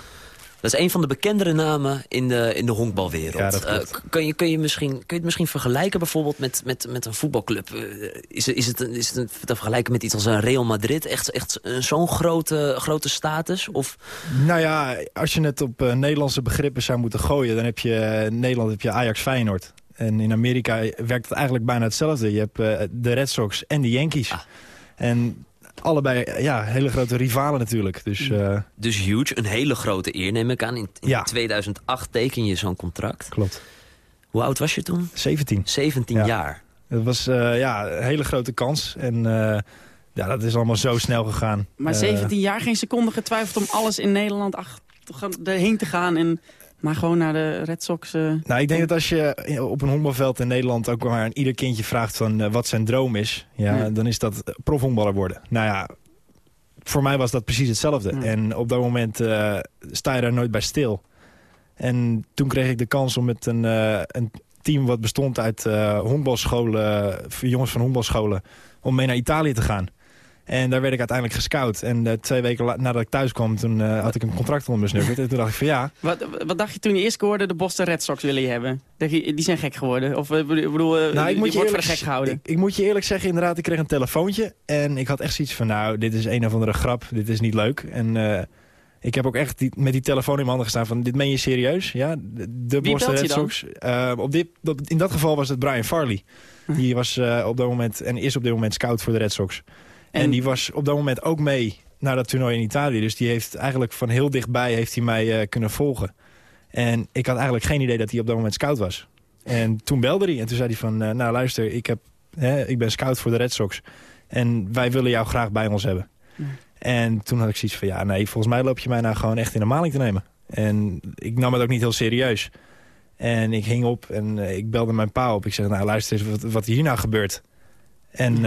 Dat is een van de bekendere namen in de, in de honkbalwereld. Ja, Eh, kun, je, kun, je misschien, kun je het misschien vergelijken bijvoorbeeld met, met, met een voetbalclub? Eh, is, het- is, het, is het een- te vergelijken met iets als een Real Madrid? Echt, echt zo'n grote, grote status? Of, Nou ja, als je het op eh, Nederlandse begrippen zou moeten gooien... dan heb je in Nederland heb je Ajax Feyenoord. En in Amerika werkt het eigenlijk bijna hetzelfde. Je hebt de Red Sox en de Yankees. Ah. En allebei ja, hele grote rivalen natuurlijk. Dus eh, dus huge, een hele grote eer neem ik aan. In, in Ja. 2008 teken je zo'n contract. klopt. Hoe oud was je toen? 17. 17 Ja. jaar. Dat was eh, ja, een hele grote kans. En eh, ja, dat is allemaal zo snel gegaan. Maar Eh, 17 jaar, geen seconde getwijfeld om alles in Nederland ach, te gaan- erheen te gaan. En, maar gewoon naar de Red Sox. eh, Nou, ik denk dat als je op een honkbalveld in Nederland ook maar aan ieder kindje vraagt van eh, wat zijn droom is, ja, Ja. dan is dat profhonkballer worden. Nou ja, voor mij was dat precies hetzelfde. Ja. En op dat moment eh, sta je daar nooit bij stil. En toen kreeg ik de kans om met een, eh, een team wat bestond uit eh honkbalscholen, jongens van honkbalscholen, om mee naar Italië te gaan. En daar werd ik uiteindelijk gescout. En eh, twee weken nadat ik thuis kwam, toen eh, had ik een contract onder mijn. En toen dacht ik van ja, wat, wat dacht je toen je eerst hoorde de Boston Red Sox willen je hebben? Dacht je, die zijn gek geworden? Of eh, ik bedoel, Nou, ik moet, je wordt voor eerlijk, de gek gehouden? Ik, ik moet je eerlijk zeggen, inderdaad, ik kreeg een telefoontje. En ik had echt zoiets van, nou, dit is een of andere grap. Dit is niet leuk. En ik heb ook echt die, met die telefoon in mijn handen gestaan van, dit meen je serieus? Ja, de, Boston Red? Sox. Op dit, op- in dat geval was het Brian Farley. Die was op dat moment, en is op dit moment scout voor de Red Sox. En, En- die was op dat moment ook mee naar dat toernooi in Italië. Dus die heeft eigenlijk van heel dichtbij heeft hij mij eh, kunnen volgen. En ik had eigenlijk geen idee dat hij op dat moment scout was. En toen belde hij en toen zei hij van... eh, nou luister, ik, heb, hè, ik ben scout voor de Red Sox. En wij willen jou graag bij ons hebben. En toen had ik zoiets van... ja, nee, volgens mij loop je mij nou gewoon echt in de maling te nemen. En ik nam het ook niet heel serieus. En ik hing op en eh, ik belde mijn pa op. Ik zeg, nou luister eens wat, wat hier nou gebeurt. En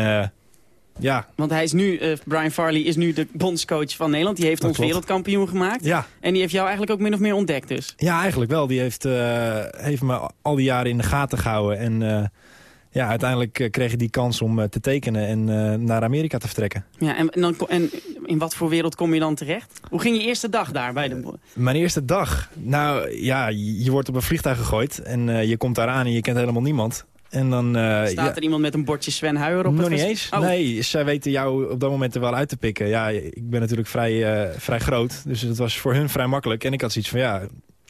ja, Want hij is nu, eh, Brian Farley is nu de bondscoach van Nederland. Die heeft Dat ons klopt. wereldkampioen gemaakt. ja, En die heeft jou eigenlijk ook min of meer ontdekt dus. Ja, eigenlijk wel. Die heeft, eh, heeft me al die jaren in de gaten gehouden. En eh, ja, uiteindelijk kreeg ik die kans om te tekenen en naar Amerika te vertrekken. Ja, en, en, dan, en in wat voor wereld kom je dan terecht? Hoe ging je eerste dag daar bij de... Mijn eerste dag. Nou ja, je wordt op een vliegtuig gegooid. En je komt daar aan en je kent helemaal niemand. En dan... eh, Staat ja, er iemand met een bordje Sven Huijer op nog het niet eens. Oh. Nee, zij weten jou op dat moment er wel uit te pikken. Ja, ik ben natuurlijk vrij, eh, vrij groot. Dus het was voor hun vrij makkelijk. En ik had zoiets van, ja,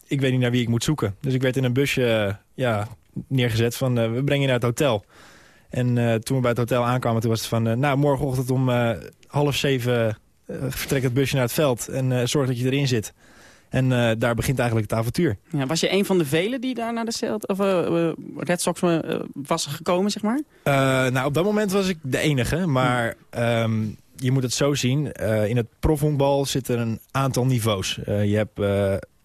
ik weet niet naar wie ik moet zoeken. Dus ik werd in een busje eh, ja, neergezet van, we brengen je naar het hotel. En toen we bij het hotel aankwamen, toen was het van... nou, morgenochtend om half zeven vertrekt het busje naar het veld. En zorg dat je erin zit. En eh, daar begint eigenlijk het avontuur. Ja, was je een van de velen die daar naar de Celt, of, eh, eh, Red Sox was gekomen, zeg maar? Nou, op dat moment was ik de enige. Maar ehm, je moet het zo zien. in het profhonkbal zitten een aantal niveaus. Je hebt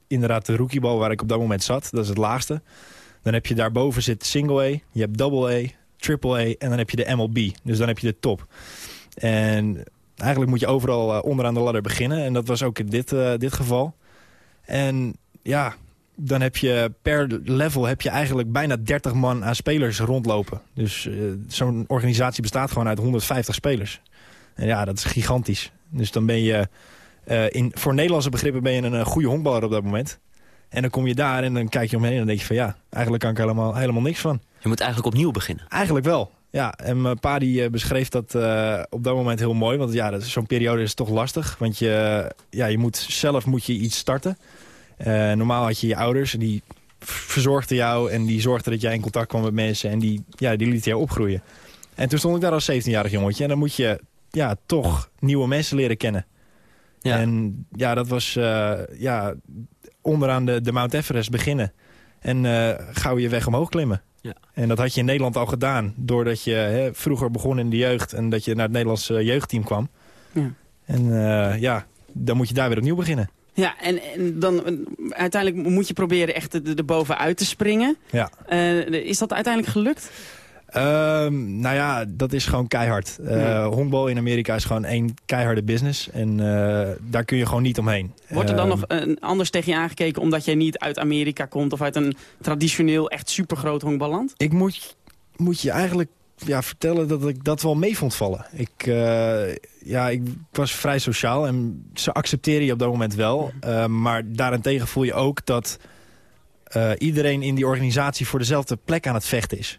inderdaad de rookiebal waar ik op dat moment zat. Dat is het laagste. Dan heb je daarboven zit single A. Je hebt double A, triple A. En dan heb je de MLB. Dus dan heb je de top. En eigenlijk moet je overal onderaan de ladder beginnen. En dat was ook in dit, dit geval. En ja, dan heb je per level heb je eigenlijk bijna 30 man aan spelers rondlopen. Dus eh, zo'n organisatie bestaat gewoon uit 150 spelers. En ja, dat is gigantisch. Dus dan ben je, eh, in, voor Nederlandse begrippen ben je een, eh, goede honkballer op dat moment. En dan kom je daar en dan kijk je omheen en dan denk je van ja, eigenlijk kan ik er helemaal, helemaal niks van. Je moet eigenlijk opnieuw beginnen. Eigenlijk wel. Ja, en mijn pa die beschreef dat op dat moment heel mooi. Want ja, zo'n periode is toch lastig. Want je, ja, je moet, zelf moet je iets starten. Eh, normaal had je je ouders en die verzorgden jou... en die zorgden dat jij in contact kwam met mensen... en die, ja, die lieten jou opgroeien. En toen stond ik daar als 17-jarig jongetje... en dan moet je ja, toch nieuwe mensen leren kennen. Ja. En ja, dat was eh, ja, onderaan de, de Mount Everest beginnen. En eh, gauw je weg omhoog klimmen. Ja. En dat had je in Nederland al gedaan. Doordat je hè, vroeger begon in de jeugd. En dat je naar het Nederlandse jeugdteam kwam. Ja. En ja, dan moet je daar weer opnieuw beginnen. Ja, en, en dan eh, uiteindelijk moet je proberen echt er bovenuit te springen. Ja. Eh, is dat uiteindelijk gelukt? Ehm, nou ja, dat is gewoon keihard. Ja. Honkbal in Amerika is gewoon één keiharde business. En daar kun je gewoon niet omheen. Wordt er dan Ehm, nog anders tegen je aangekeken omdat jij niet uit Amerika komt... of uit een traditioneel echt supergroot honkballand? Ik moet, moet je eigenlijk ja, vertellen dat ik dat wel mee vond vallen. Ik, eh, ja, ik was vrij sociaal en ze accepteren je op dat moment wel. Uh, maar daarentegen voel je ook dat uh, iedereen in die organisatie voor dezelfde plek aan het vechten is.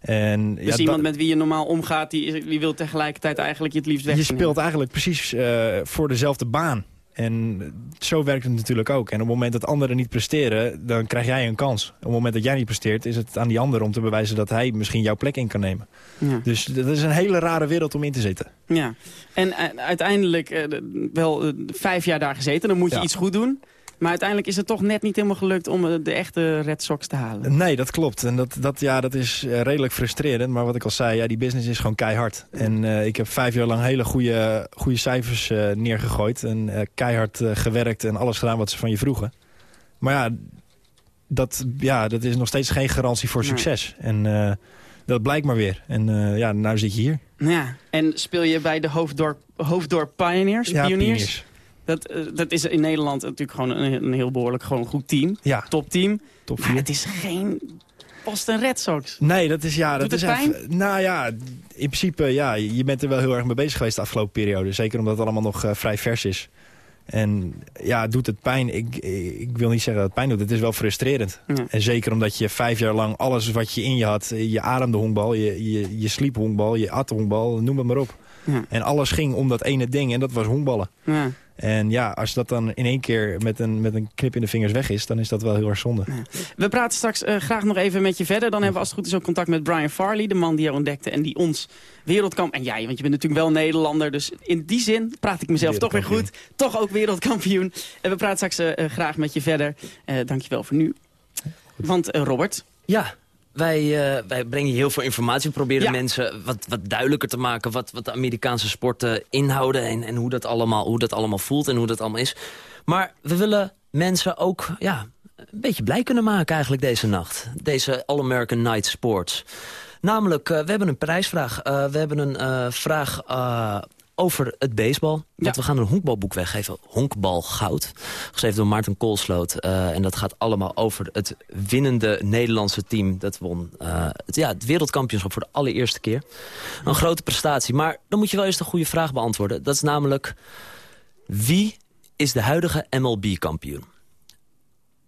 En, dus iemand met wie je normaal omgaat, die, die wil tegelijkertijd eigenlijk je het liefst weg. Je speelt eigenlijk precies voor dezelfde baan. En zo werkt het natuurlijk ook. En op het moment dat anderen niet presteren, dan krijg jij een kans. Op het moment dat jij niet presteert, is het aan die ander om te bewijzen dat hij misschien jouw plek in kan nemen. Ja. Dus dat is een hele rare wereld om in te zitten. Ja, en uh, uiteindelijk uh, wel uh, vijf jaar daar gezeten, dan moet je Ja. iets goed doen. Maar uiteindelijk is het toch net niet helemaal gelukt om eh, de echte Red Sox te halen. Nee, dat klopt. En dat, dat, ja, dat is eh, redelijk frustrerend. Maar wat ik al zei, ja, die business is gewoon keihard. En eh, ik heb vijf jaar lang hele goede, goede cijfers neergegooid. En keihard gewerkt en alles gedaan wat ze van je vroegen. Maar ja, dat, ja, dat is nog steeds geen garantie voor Nee. succes. En dat blijkt maar weer. En ja, nou zit je hier. Ja, en speel je bij de Hoofddorp, Hoofddorp Pioneers? Ja, Pioniers? Pioniers. Dat, eh, dat is in Nederland natuurlijk gewoon een, een heel behoorlijk gewoon goed team. Ja, Topteam. top Maar 4. het is geen Boston Red Sox. Nee, dat is ja. Doet dat is even- nou ja, in principe ja. Je bent er wel heel erg mee bezig geweest de afgelopen periode. Zeker omdat het allemaal nog eh, vrij vers is. En ja, doet het pijn? Ik, ik wil niet zeggen dat het pijn doet. Het is wel frustrerend. Ja. En zeker omdat je vijf jaar lang alles wat je in je had... Je ademde honkbal, je, je, je sliep honkbal, je at honkbal, noem het maar op. Ja. En alles ging om dat ene ding en dat was honkballen. Ja. En ja, als dat dan in één keer met een, met een knip in de vingers weg is... dan is dat wel heel erg zonde. We praten straks eh, graag nog even met je verder. Dan hebben we als het goed is ook contact met Brian Farley, de man die jou ontdekte en die ons wereldkamp... En jij, want je bent natuurlijk wel Nederlander, dus in die zin praat ik mezelf toch weer goed. Toch ook wereldkampioen. En we praten straks eh, eh, graag met je verder. Eh dankjewel voor nu. Want Robert, Ja, wij, eh, wij brengen heel veel informatie. We proberen Ja. mensen wat, wat duidelijker te maken... wat, wat de Amerikaanse sporten inhouden... En, en hoe, dat allemaal, hoe dat allemaal voelt en hoe dat allemaal is. Maar we willen mensen ook ja, een beetje blij kunnen maken eigenlijk deze nacht. Deze All-American Night Sports. Namelijk, eh, we hebben een prijsvraag. Eh, we hebben een vraag over het baseball. Want Ja. we gaan een honkbalboek weggeven. Honkbal Goud. Geschreven door Maarten Koolsloot. Eh, en dat gaat allemaal over het winnende Nederlandse team. Dat won eh, het, ja, het wereldkampioenschap voor de allereerste keer. Een grote prestatie. Maar dan moet je wel eens de goede vraag beantwoorden. Dat is namelijk... Wie is de huidige MLB-kampioen?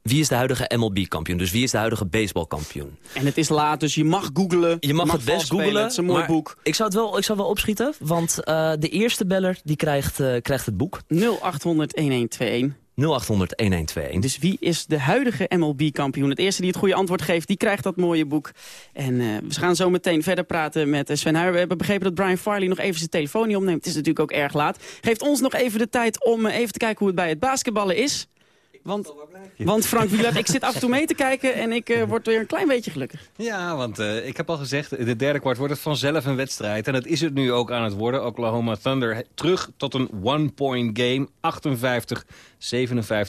Wie is de huidige MLB-kampioen? Dus wie is de huidige baseballkampioen? en het is laat, dus je mag googlen. Je mag het best googlen. Het is een mooi boek. Ik zou, het wel, ik zou wel opschieten, want eh, de eerste beller die krijgt, eh, krijgt het boek. 0800-1121. 0800-1121. Dus wie is de huidige MLB-kampioen? Het eerste die het goede antwoord geeft, die krijgt dat mooie boek. En eh, we gaan zo meteen verder praten met Sven Huijer. We hebben begrepen dat Brian Farley nog even zijn telefoon niet opneemt. Het is natuurlijk ook erg laat. Geeft ons nog even de tijd om even te kijken hoe het bij het basketballen is. Want, want Frank Wieland, ik zit af en toe mee te kijken en ik eh, word weer een klein beetje gelukkig. Ja, want eh, ik heb al gezegd, de derde kwart wordt het vanzelf een wedstrijd. En dat is het nu ook aan het worden. Oklahoma Thunder terug tot een one-point game.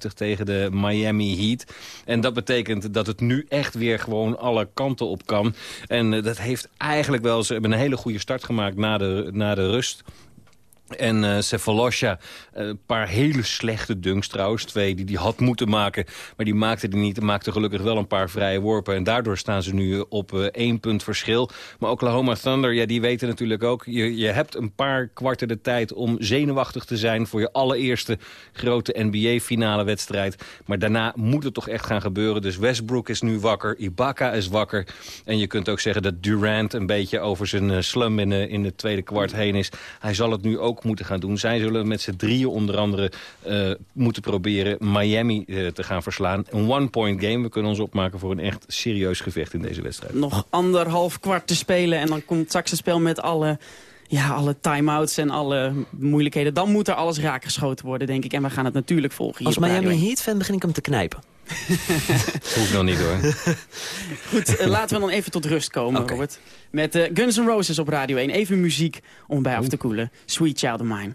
58-57 tegen de Miami Heat. En dat betekent dat het nu echt weer gewoon alle kanten op kan. En eh, dat heeft eigenlijk wel... Ze hebben een hele goede start gemaakt na de, na de rust. En eh Cephalosha, een paar hele slechte dunks trouwens. Twee die hij had moeten maken, maar die maakte die niet. Maakte gelukkig wel een paar vrije worpen. En daardoor staan ze nu op eh, één punt verschil. Maar Oklahoma Thunder, ja, die weten natuurlijk ook... Je, je hebt een paar kwarten de tijd om zenuwachtig te zijn... voor je allereerste grote NBA-finale wedstrijd. Maar daarna moet het toch echt gaan gebeuren. Dus Westbrook is nu wakker, Ibaka is wakker. En je kunt ook zeggen dat Durant een beetje over zijn eh, slum in, in het tweede kwart heen is. Hij zal het nu ook moeten gaan doen. Zij zullen met z'n drieën onder andere eh, moeten proberen Miami eh, te gaan verslaan. Een one-point game. We kunnen ons opmaken voor een echt serieus gevecht in deze wedstrijd. Nog anderhalf kwart te spelen en dan komt straks het spel met alle... Ja, alle time-outs en alle moeilijkheden. Dan moet er alles raak geschoten worden, denk ik. En we gaan het natuurlijk volgen hier Als Miami 1. Heat fan begin ik hem te knijpen. (laughs) Hoeft nog niet hoor. (laughs) Goed, eh, laten we dan even tot rust komen. Robert. Met eh, Guns N' Roses op Radio 1. Even muziek om bij af te koelen. Sweet Child of Mine.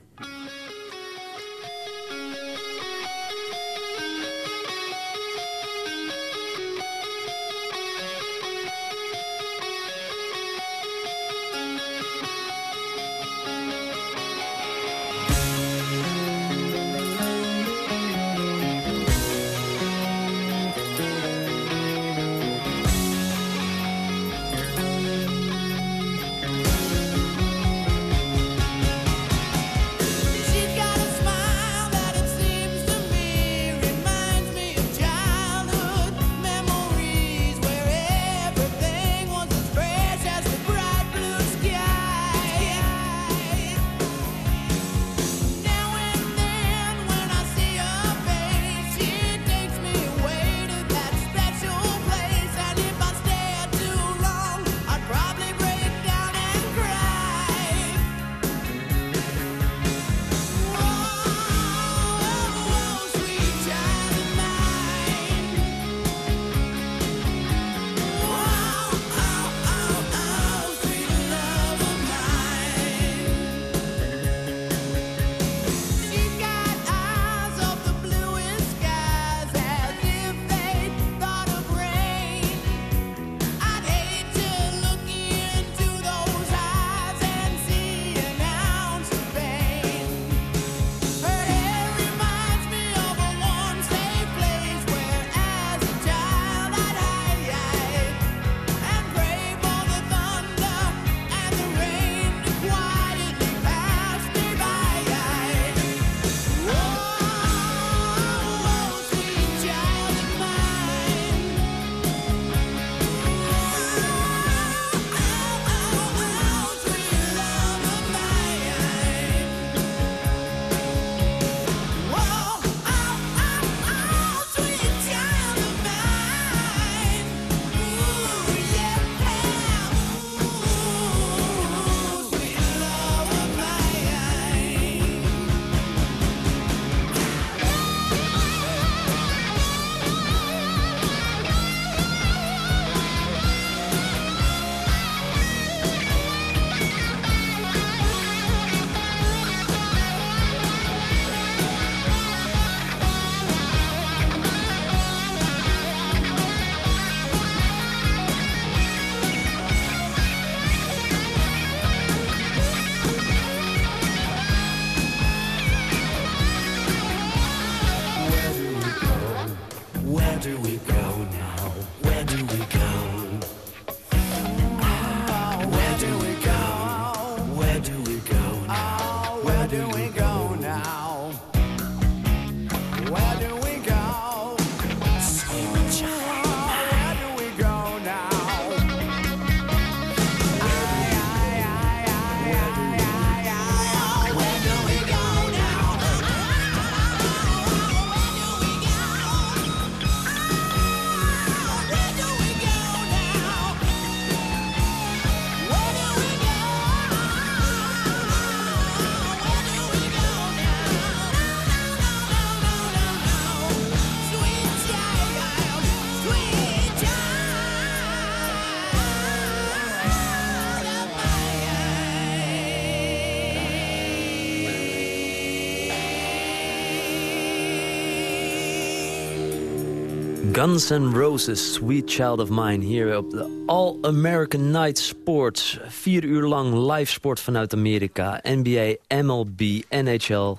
Guns N' Roses, Sweet Child of Mine. Hier op de All-American Night Sports. Vier uur lang live sport vanuit Amerika. NBA, MLB, NHL,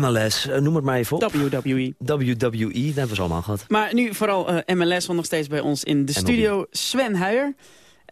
MLS, eh, noem het maar even op. WWE. WWE, dat hebben we allemaal gehad. Maar nu vooral eh, MLS, want nog steeds bij ons in de studio Sven Huijer.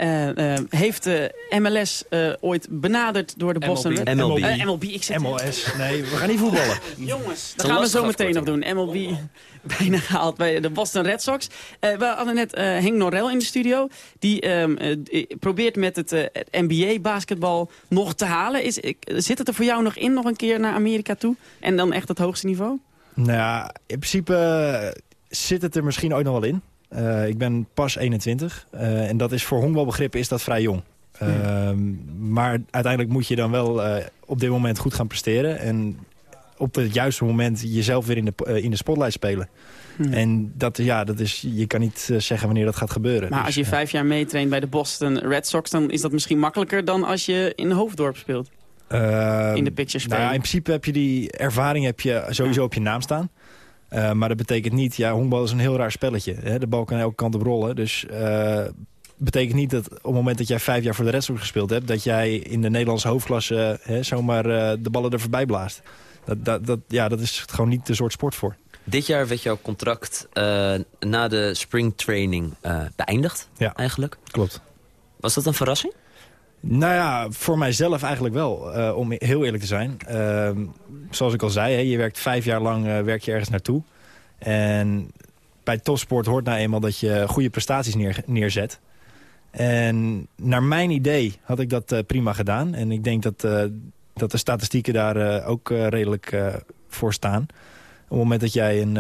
Uh, heeft de MLS ooit benaderd door de Boston... MLB. MLB. MLB, ik zeg MLS. Nee, we gaan niet voetballen. (laughs) Jongens, dat gaan we zo meteen nog doen. MLB (laughs) bijna gehaald bij de Boston Red Sox. we hadden net Henk Norrell in de studio. Die ehm, probeert met het NBA-basketbal nog te halen. Is, zit het er voor jou nog in, nog een keer naar Amerika toe? En dan echt het hoogste niveau? Nou ja, in principe zit het er misschien ooit nog wel in. Uh, ik ben pas 21 uh, en dat is voor honkbalbegrippen is dat vrij jong. Uh, maar uiteindelijk moet je dan wel uh, op dit moment goed gaan presteren. En op het juiste moment jezelf weer in de, in de spotlight spelen. Hmm. En dat, ja, dat is, je kan niet zeggen wanneer dat gaat gebeuren. Maar dus, als je vijf jaar meetraint bij de Boston Red Sox... dan is dat misschien makkelijker dan als je in Hoofddorp speelt. in de picture spelen. Nou ja, in principe heb je die ervaring heb je sowieso op je naam staan. Uh, maar dat betekent niet, ja, honkbal is een heel raar spelletje. Hè? De bal kan elke kant op rollen. Dus uh, betekent niet dat op het moment dat jij vijf jaar voor de Red Sox gespeeld hebt... dat jij in de Nederlandse hoofdklasse hè, zomaar uh, de ballen er voorbij blaast. Dat, dat, dat, ja, dat is gewoon niet de soort sport voor. Dit jaar werd jouw contract na de springtraining beëindigd, ja, eigenlijk. klopt. Was dat een verrassing? Nou ja, voor mijzelf eigenlijk wel, uh, om heel eerlijk te zijn. Uh, zoals ik al zei, hè, je werkt vijf jaar lang uh, werk je ergens naartoe. En bij topsport hoort nou eenmaal dat je goede prestaties neer, neerzet. En naar mijn idee had ik dat uh, prima gedaan. En ik denk dat, dat de statistieken daar ook redelijk voor staan. Op het moment dat jij een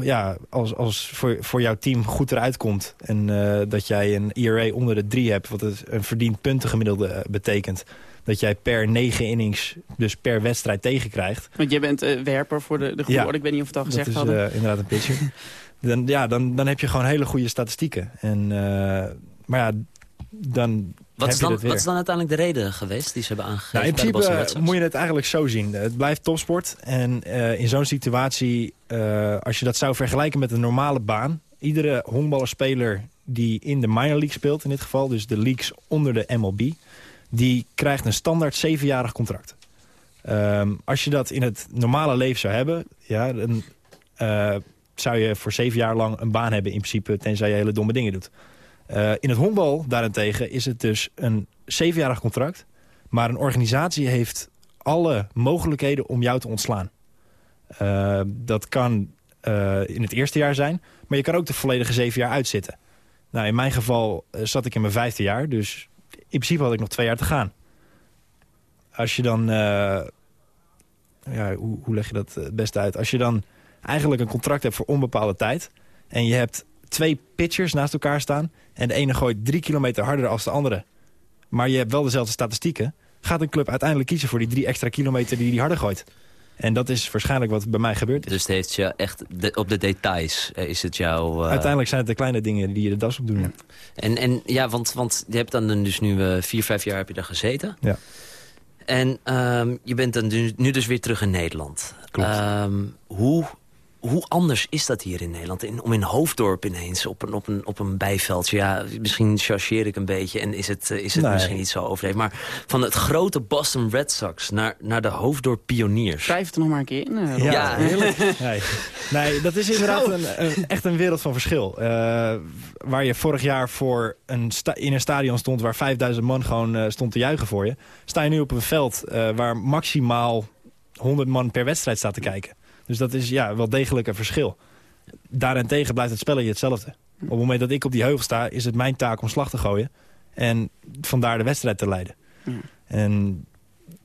ja, als, als voor, voor jouw team goed eruit komt... en uh, dat jij een ERA onder de drie hebt... wat het een verdiend puntengemiddelde uh, betekent... dat jij per negen innings, dus per wedstrijd tegenkrijgt. Want jij bent uh, werper voor de, de goede ja, Ik weet niet of het al gezegd dat is, hadden. inderdaad een pitcher. (laughs) dan, ja, dan, dan heb je gewoon hele goede statistieken. En, maar ja, dan wat is, dan, wat is dan uiteindelijk de reden geweest die ze hebben aangegeven? Nou, in principe moet je het eigenlijk zo zien. Het blijft topsport. En uh, in zo'n situatie, uh, als je dat zou vergelijken met een normale baan... iedere honkballerspeler die in de minor league speelt in dit geval... dus de leagues onder de MLB... die krijgt een standaard zevenjarig contract. Um, als je dat in het normale leven zou hebben... Ja, dan zou je voor zeven jaar lang een baan hebben in principe... tenzij je hele domme dingen doet. Uh, in het honkbal daarentegen is het dus een zevenjarig contract. Maar een organisatie heeft alle mogelijkheden om jou te ontslaan. Uh, dat kan uh, in het eerste jaar zijn. Maar je kan ook de volledige zeven jaar uitzitten. Nou, in mijn geval zat ik in mijn vijfde jaar. Dus in principe had ik nog twee jaar te gaan. Als je dan... ja, hoe, hoe leg je dat het beste uit? Als je dan eigenlijk een contract hebt voor onbepaalde tijd... en je hebt twee pitchers naast elkaar staan... en de ene gooit drie kilometer harder als de andere... maar je hebt wel dezelfde statistieken... gaat een club uiteindelijk kiezen voor die drie extra kilometer die die harder gooit. En dat is waarschijnlijk wat bij mij gebeurd is. Dus het heeft je echt op de details eh, is het jou... Uh... Uiteindelijk zijn het de kleine dingen die je de das op doen. Ja. En, en ja, want, want je hebt dan dus nu uh, vier, vijf jaar heb je daar gezeten. Ja. En um, je bent dan nu dus weer terug in Nederland. Klopt. Um, hoe hoe anders is dat hier in Nederland? In, om in Hoofddorp ineens op een, op een, op een bijveldje. Ja, misschien chargeer ik een beetje en is het, eh, is het nee. misschien niet zo overdreven. Maar van het grote Boston Red Sox naar, naar de Hoofddorp Pioniers. Schrijf het er nog maar een keer in. Uh, ja, ja, heerlijk. (laughs) nee. nee, dat is inderdaad een, een, echt een wereld van verschil. Uh, waar je vorig jaar voor een in een stadion stond waar 5000 man gewoon uh, stond te juichen voor je. Sta je nu op een veld waar maximaal 100 man per wedstrijd staat te kijken. Dus dat is ja, wel degelijk een verschil. Daarentegen blijft het spelletje hetzelfde. Op het moment dat ik op die heuvel sta, is het mijn taak om slag te gooien. En vandaar de wedstrijd te leiden. Ja. En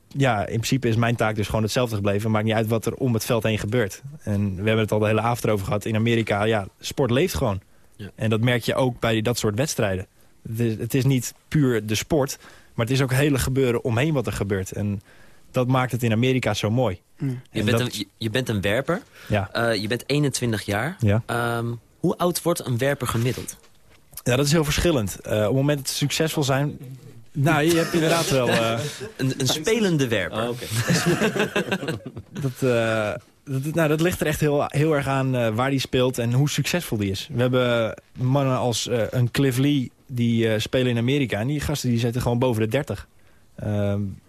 ja, in principe is mijn taak dus gewoon hetzelfde gebleven. Maakt niet uit wat er om het veld heen gebeurt. En we hebben het al de hele avond over gehad. In Amerika, ja, sport leeft gewoon. Ja. En dat merk je ook bij dat soort wedstrijden. Het is, het is niet puur de sport, maar het is ook hele gebeuren omheen wat er gebeurt. En dat maakt het in Amerika zo mooi. Je, bent een, je, bent een werper. Ja. Uh, je bent 21 jaar. Ja. Um, hoe oud wordt een werper gemiddeld? Ja, dat is heel verschillend. Uh, op het moment dat ze succesvol zijn... Nou, je hebt inderdaad wel... Uh... (laughs) een, een, spelende werper. Oh, okay. (laughs) dat, Dat, nou, dat ligt er echt heel, heel erg aan uh, waar die speelt en hoe succesvol die is. We hebben mannen als uh, een Cliff Lee, die uh, spelen in Amerika. En die gasten die zitten gewoon boven de 30.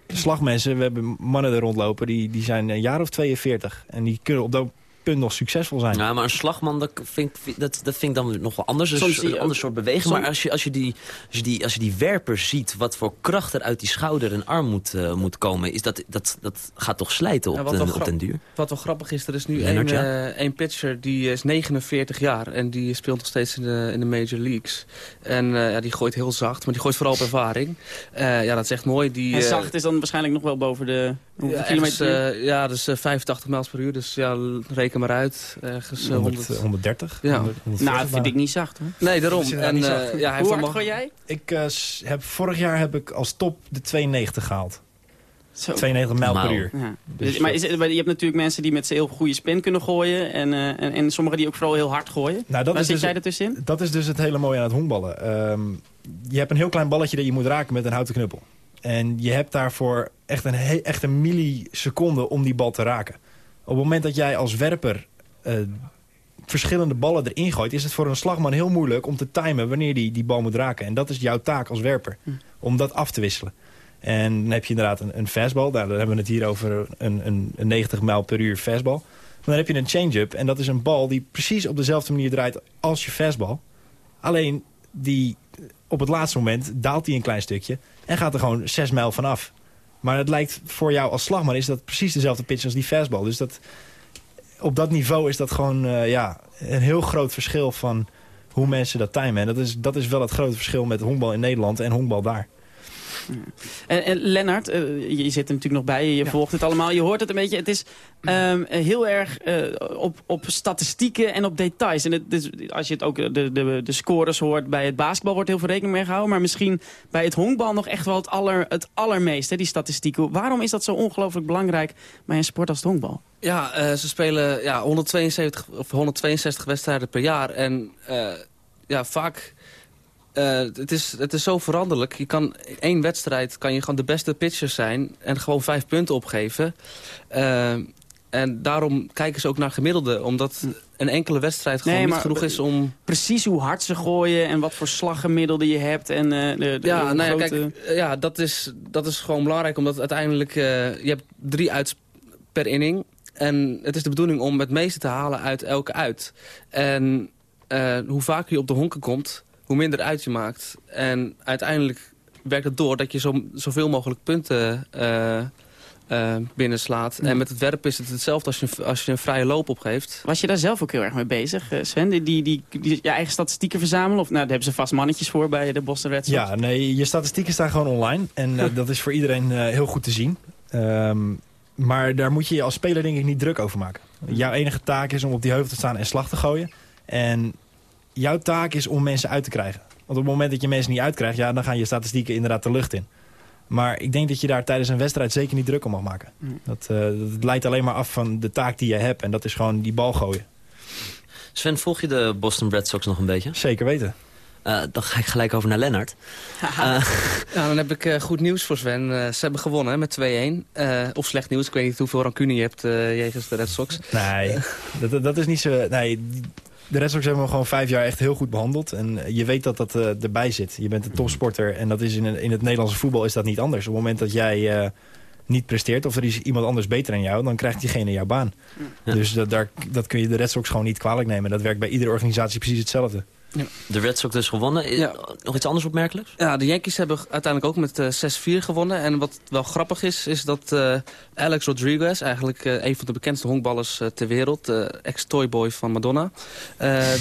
Slagmensen, we hebben mannen er rondlopen, die, die zijn een jaar of 42. En die kunnen op dat punt nog succesvol zijn. Ja, maar een slagman, dat vind ik, dat, dat vind ik dan nog wel anders. Dus een ander soort beweging. Maar als je, als, je die, als, je die, als je die werper ziet, wat voor kracht er uit die schouder en arm moet, uh, moet komen... Is dat, dat, dat gaat toch slijten op, ja, den, op den duur? Wat wel grappig is, er is nu één ja. uh, pitcher die is 49 jaar... en die speelt nog steeds in de, in de major leagues. En uh, ja, die gooit heel zacht, maar die gooit vooral op ervaring. ja, dat is echt mooi. Die, en zacht is dan waarschijnlijk nog wel boven de... Hoeveel ja, kilometer? ja, dus 85 mijl per uur. Dus ja, reken maar uit. Ergens 100, 130? Ja. 100, 140, nou, dat vind ik niet zacht hoor. Nee, daarom. En, uh, ja, hij Hoe hard gooi jij? Ik, uh, heb, vorig jaar heb ik als top de 92 gehaald. Zo. 92 mijl per uur. Ja. Dus, maar, is maar je hebt natuurlijk mensen die met heel goede spin kunnen gooien. En, uh, en, en sommigen die ook vooral heel hard gooien. Nou, dat Waar is zit dus, jij ertussenin? Dat is dus het hele mooie aan het honkballen. Um, je hebt een heel klein balletje dat je moet raken met een houten knuppel. En je hebt daarvoor echt een, echt een milliseconde om die bal te raken. Op het moment dat jij als werper uh, verschillende ballen erin gooit... is het voor een slagman heel moeilijk om te timen wanneer die die bal moet raken. En dat is jouw taak als werper, hm. om dat af te wisselen. En dan heb je inderdaad een, een fastball. Nou, dan hebben we het hier over een, een, een 90 mijl per uur fastball. Maar dan heb je een change-up. En dat is een bal die precies op dezelfde manier draait als je fastball. Alleen die op het laatste moment daalt hij een klein stukje... en gaat er gewoon 6 mijl vanaf. Maar het lijkt voor jou als slagman is dat precies dezelfde pitch als die fastball. Dus dat, op dat niveau is dat gewoon uh, ja, een heel groot verschil van hoe mensen dat timen. En dat is, dat is wel het grote verschil met honkbal in Nederland en honkbal daar. En, en Lennart, uh, je zit er natuurlijk nog bij, je ja. volgt het allemaal. Je hoort het een beetje, het is um, heel erg uh, op, op statistieken en op details. En het, dus, als je het ook de, de, de scores hoort, bij het basketbal wordt heel veel rekening mee gehouden. Maar misschien bij het honkbal nog echt wel het, aller, het allermeest, hè, die statistieken. Waarom is dat zo ongelooflijk belangrijk bij een sport als het honkbal? Ja, uh, ze spelen ja, 172 of 162 wedstrijden per jaar. En ja, vaak uh, het, is, het is zo veranderlijk. Je kan, één wedstrijd kan je gewoon de beste pitcher zijn... en gewoon vijf punten opgeven. Uh, en daarom kijken ze ook naar gemiddelde. Omdat een enkele wedstrijd gewoon nee, niet genoeg is om... Precies hoe hard ze gooien en wat voor slaggemiddelde je hebt. En, uh, de, de, ja, nou ja, kijk, ja dat, is, dat is gewoon belangrijk. Omdat uiteindelijk... je hebt drie uits per inning. En het is de bedoeling om het meeste te halen uit elke uit. En hoe vaker je op de honken komt hoe minder uit je maakt. En uiteindelijk werkt het door dat je zo, zoveel mogelijk punten uh, uh, binnenslaat. En met het werpen is het hetzelfde als je, als je een vrije loop opgeeft. Was je daar zelf ook heel erg mee bezig, eh, Sven? Die, die, die, je eigen statistieken verzamelen? Of nou, daar hebben ze vast mannetjes voor bij de Boston Red Sox. Ja, nee, je statistieken staan gewoon online. En uh, (laughs) dat is voor iedereen heel goed te zien. Um, maar daar moet je je als speler denk ik niet druk over maken. Jouw enige taak is om op die heuvel te staan en slag te gooien. En jouw taak is om mensen uit te krijgen. Want op het moment dat je mensen niet uitkrijgt... Ja, dan gaan je statistieken inderdaad de lucht in. Maar ik denk dat je daar tijdens een wedstrijd zeker niet druk om mag maken. Mm. Dat, uh, dat leidt alleen maar af van de taak die je hebt. En dat is gewoon die bal gooien. Sven, volg je de Boston Red Sox nog een beetje? Zeker weten. Uh, dan ga ik gelijk over naar Lennart. Uh, ja, (laughs) dan heb ik uh, goed nieuws voor Sven. ze hebben gewonnen met 2-1. of slecht nieuws, ik weet niet hoeveel rancune je hebt jegens de Red Sox. Nee, dat, dat is niet zo... Nee, de Red Sox hebben we gewoon vijf jaar echt heel goed behandeld. En je weet dat dat uh, erbij zit. Je bent een topsporter en dat is in, in het Nederlandse voetbal is dat niet anders. Op het moment dat jij uh, niet presteert of er is iemand anders beter dan jou... dan krijgt diegene jouw baan. Dus dat, daar, dat kun je de Red Sox gewoon niet kwalijk nemen. Dat werkt bij iedere organisatie precies hetzelfde. Ja. De Red Sox dus gewonnen. Ja. Nog iets anders opmerkelijks? Ja, de Yankees hebben uiteindelijk ook met uh, 6-4 gewonnen. En wat wel grappig is, is dat uh, Alex Rodriguez... eigenlijk uh, een van de bekendste honkballers ter wereld... ex-toyboy van Madonna...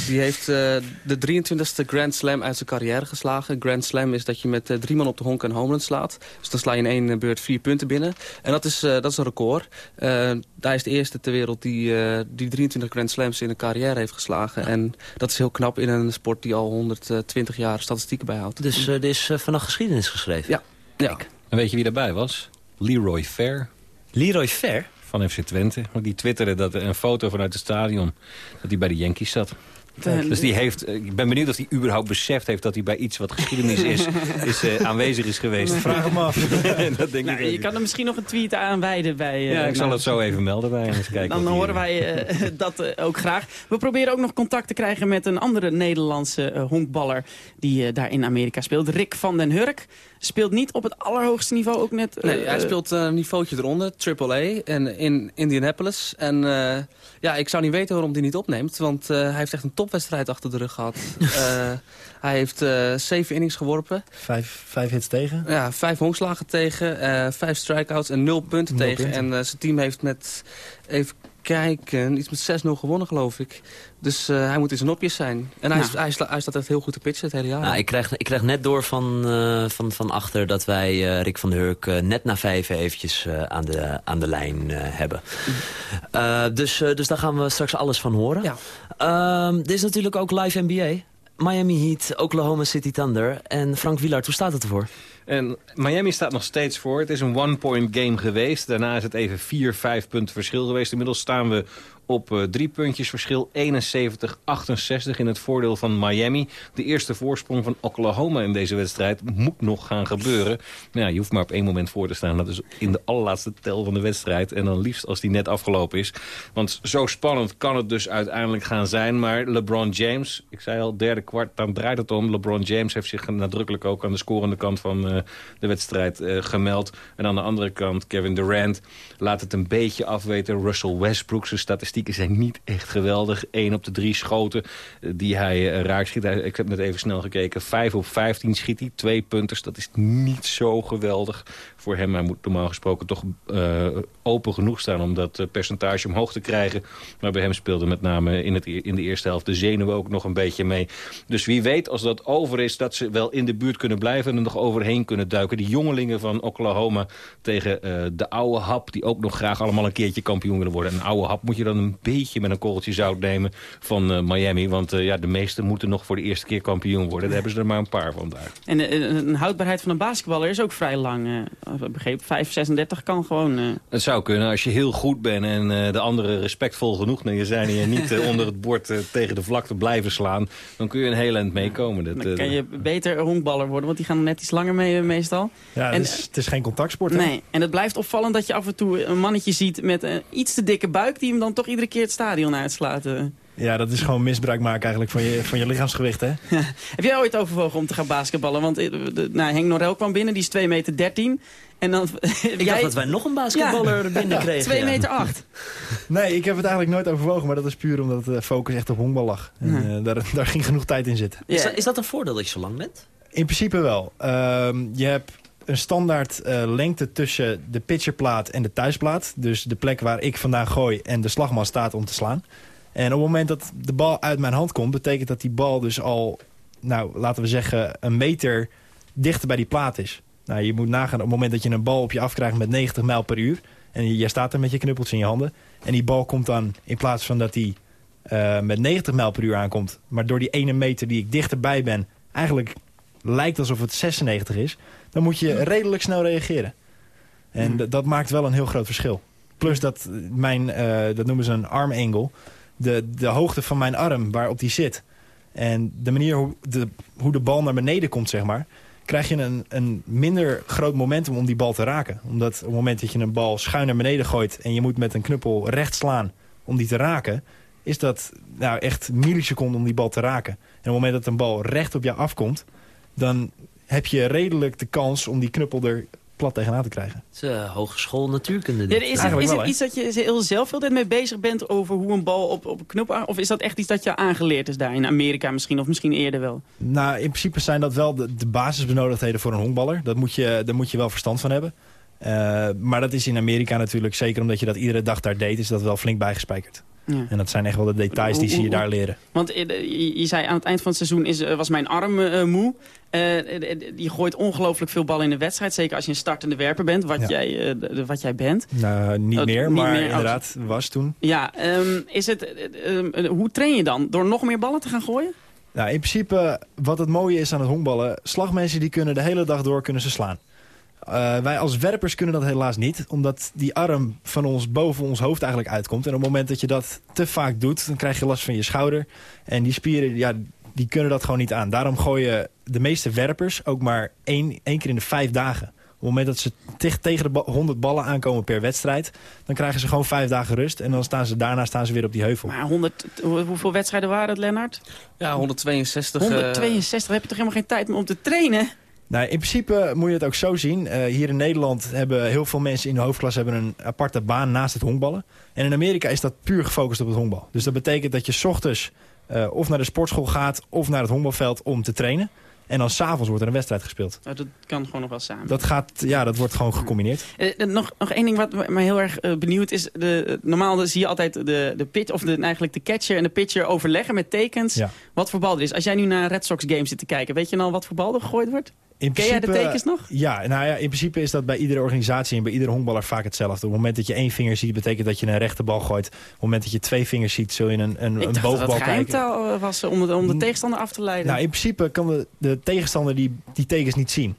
die heeft de 23e Grand Slam uit zijn carrière geslagen. Grand Slam is dat je met drie man op de honk een home run slaat. Dus dan sla je in één beurt vier punten binnen. En dat is, dat is een record. hij is de eerste ter wereld die, die 23 Grand Slams in een carrière heeft geslagen. En dat is heel knap in een sport die al 120 jaar statistieken bijhoudt. Dus uh, er is uh, vannacht geschiedenis geschreven? Ja. ja. En weet je wie daarbij was? Leroy Fair. Leroy Fair? Van FC Twente. Die twitterde dat een foto vanuit het stadion... dat hij bij de Yankees zat. Dus die heeft, eh, ik ben benieuwd of hij überhaupt beseft heeft dat hij bij iets wat geschiedenis is, (laughs) is uh, aanwezig is geweest. Vraag hem af. (laughs) dat denk nou, ik je kan er misschien nog een tweet aan wijden bij... Uh, ja, ik zal het zo even melden bij eens kijken. Dan horen wij (laughs) dat ook graag. We proberen ook nog contact te krijgen met een andere Nederlandse honkballer die daar in Amerika speelt. Rick van den Hurk speelt niet op het allerhoogste niveau ook net... nee, hij speelt een niveautje eronder, AAA, en in Indianapolis. En ja, ik zou niet weten waarom hij niet opneemt, want hij heeft echt een topwedstrijd achter de rug gehad. uh, (laughs) hij heeft uh, zeven innings geworpen. Vijf, vijf hits tegen? Ja, vijf honkslagen tegen, uh, vijf strikeouts en nul punten nul tegen. Punten. En zijn team heeft met, even kijken, iets met 6-0 gewonnen geloof ik. Dus uh, hij moet in zijn nopjes zijn. En hij, nou. hij, hij, staat echt heel goed te pitchen het hele jaar. Nou, ik, krijg, ik krijg net door van, uh, van, van achter dat wij uh, Rick van der Hurk net na vijf eventjes aan, de, aan de lijn hebben. dus, dus daar gaan we straks alles van horen. Ja. Ehm, dit is natuurlijk ook live NBA. Miami Heat, Oklahoma City Thunder. En Frank Wielaert, hoe staat het ervoor? En Miami staat nog steeds voor. Het is een one-point game geweest. Daarna is het even 4, 5 punten verschil geweest. Inmiddels staan we op uh, drie puntjes verschil. 71-68 in het voordeel van Miami. De eerste voorsprong van Oklahoma in deze wedstrijd moet nog gaan gebeuren. Nou je hoeft maar op één moment voor te staan. Dat is in de allerlaatste tel van de wedstrijd. En dan liefst als die net afgelopen is. Want zo spannend kan het dus uiteindelijk gaan zijn. Maar LeBron James, ik zei al, derde kwart, dan draait het om. LeBron James heeft zich nadrukkelijk ook aan de scorende kant van uh, de wedstrijd uh, gemeld. En aan de andere kant Kevin Durant laat het een beetje afweten. Russell Westbrook, zijn statistieken zijn niet echt geweldig. 1 op de drie schoten uh, die hij raakt schiet. Ik heb net even snel gekeken. 5 op 15 schiet hij. Twee punters, dat is niet zo geweldig voor hem. Hij moet normaal gesproken toch open genoeg staan om dat percentage omhoog te krijgen. Maar bij hem speelde met name in, het, in de eerste helft de zenuwen ook nog een beetje mee. Dus wie weet als dat over is dat ze wel in de buurt kunnen blijven en er nog overheen kunnen duiken. Die jongelingen van Oklahoma tegen uh, de oude hap... die ook nog graag allemaal een keertje kampioen willen worden. Een oude hap moet je dan een beetje met een korreltje zout nemen van Miami. Want ja, de meesten moeten nog voor de eerste keer kampioen worden. Daar hebben ze er maar een paar vandaag. En een houdbaarheid van een basketballer is ook vrij lang. Begreep 5, 36 kan gewoon... Het zou kunnen als je heel goed bent en de anderen respectvol genoeg naar je zijn... en je niet (laughs) onder het bord tegen de vlakte blijven slaan... dan kun je een heel eind meekomen. Dat, dan kan je beter honkballer worden, want die gaan net iets langer mee meestal. Ja, en, het, is, het is geen contactsport. Hè? Nee, en het blijft opvallend dat je af en toe een mannetje ziet met een iets te dikke buik... die hem dan toch iedere keer het stadion uitslaat. Eh. Ja, dat is gewoon misbruik maken eigenlijk van je, van je lichaamsgewicht, hè? (laughs) Heb jij ooit overwogen om te gaan basketballen? Want eh, nou, Henk Norel kwam binnen, die is 2 meter 13. En dan, (laughs) ik jij... dacht dat wij nog een basketballer ja. binnen (laughs) kregen. 2 meter 8. Nee, ik heb het eigenlijk nooit overwogen. Maar dat is puur omdat de focus echt op honkbal lag. En, uh, daar, daar ging genoeg tijd in zitten. Is, dat, is dat een voordeel dat je zo lang bent? In principe wel. Uh, je hebt een standaard uh, lengte tussen de pitcherplaat en de thuisplaat. Dus de plek waar ik vandaan gooi en de slagman staat om te slaan. En op het moment dat de bal uit mijn hand komt... betekent dat die bal dus al, nou, laten we zeggen, een meter dichter bij die plaat is. Nou, je moet nagaan op het moment dat je een bal op je afkrijgt met 90 mijl per uur... en jij staat er met je knuppels in je handen... en die bal komt dan, in plaats van dat die uh, met 90 mijl per uur aankomt... maar door die ene meter die ik dichterbij ben... eigenlijk lijkt alsof het 96 is... dan moet je redelijk snel reageren. En dat maakt wel een heel groot verschil. Plus dat mijn, uh, dat noemen ze een arm angle... De, de hoogte van mijn arm waarop die zit... en de manier hoe de, hoe de bal naar beneden komt, zeg maar... krijg je een, een minder groot momentum om die bal te raken. Omdat op het moment dat je een bal schuin naar beneden gooit... en je moet met een knuppel recht slaan om die te raken... is dat nou, echt milliseconden om die bal te raken. En op het moment dat een bal recht op jou afkomt dan heb je redelijk de kans om die knuppel er plat tegenaan te krijgen. Het is uh, hogeschool natuurkunde. Ja, is, is, is het iets dat je heel zelf altijd mee bezig bent over hoe een bal op, op een knuppel... of is dat echt iets dat je aangeleerd is daar in Amerika misschien, of misschien eerder wel? Nou, in principe zijn dat wel de, de basisbenodigdheden voor een honkballer. Dat moet je, daar moet je wel verstand van hebben. Uh, maar dat is in Amerika natuurlijk, zeker omdat je dat iedere dag daar deed... is dat wel flink bijgespijkerd. Ja. En dat zijn echt wel de details die zie je daar leren. Want eh, je zei aan het eind van het seizoen is, was mijn arm uh, moe. Uh, je gooit ongelooflijk veel ballen in de wedstrijd. Zeker als je een startende werper bent, wat, ja. jij, uh, wat jij bent. Nou, niet uh, meer, niet maar meer inderdaad was toen. Ja, um, is het, um, hoe train je dan? Door nog meer ballen te gaan gooien? Nou, in principe, wat het mooie is aan het honkballen... slagmensen die kunnen de hele dag door kunnen ze slaan. Uh, wij als werpers kunnen dat helaas niet. Omdat die arm van ons boven ons hoofd eigenlijk uitkomt. En op het moment dat je dat te vaak doet, dan krijg je last van je schouder. En die spieren, ja, die kunnen dat gewoon niet aan. Daarom gooien de meeste werpers ook maar één, één keer in de vijf dagen. Op het moment dat ze tegen de 100 ballen aankomen per wedstrijd... dan krijgen ze gewoon vijf dagen rust. En dan staan ze, daarna staan ze weer op die heuvel. Maar 100, hoeveel wedstrijden waren het, Lennart? Ja, 162. 162, uh... heb je toch helemaal geen tijd meer om te trainen? Nou, in principe moet je het ook zo zien. Uh, hier in Nederland hebben heel veel mensen in de hoofdklasse hebben een aparte baan naast het honkballen. En in Amerika is dat puur gefocust op het honkbal. Dus dat betekent dat je s ochtends uh, of naar de sportschool gaat of naar het honkbalveld om te trainen. En dan s'avonds wordt er een wedstrijd gespeeld. Oh, dat kan gewoon nog wel samen. Dat, gaat, ja, dat wordt gewoon gecombineerd. Uh, nog, nog één ding wat me heel erg uh, benieuwd is. De, normaal zie je altijd de, de pitch, of de, eigenlijk de catcher en de pitcher overleggen met tekens. Ja. Wat voor bal er is. Als jij nu naar Red Sox game zit te kijken, weet je nou wat voor bal er gegooid wordt? In Ken jij de tekens nog? Ja, nou ja, in principe is dat bij iedere organisatie en bij iedere honkballer vaak hetzelfde. Op het moment dat je één vinger ziet, betekent dat je een rechte bal gooit. Op het moment dat je twee vingers ziet, zul je een, een, een boogbal kijken. Ik was om de, om de tegenstander af te leiden. Nou, in principe kan de, de tegenstander die, die tekens niet zien.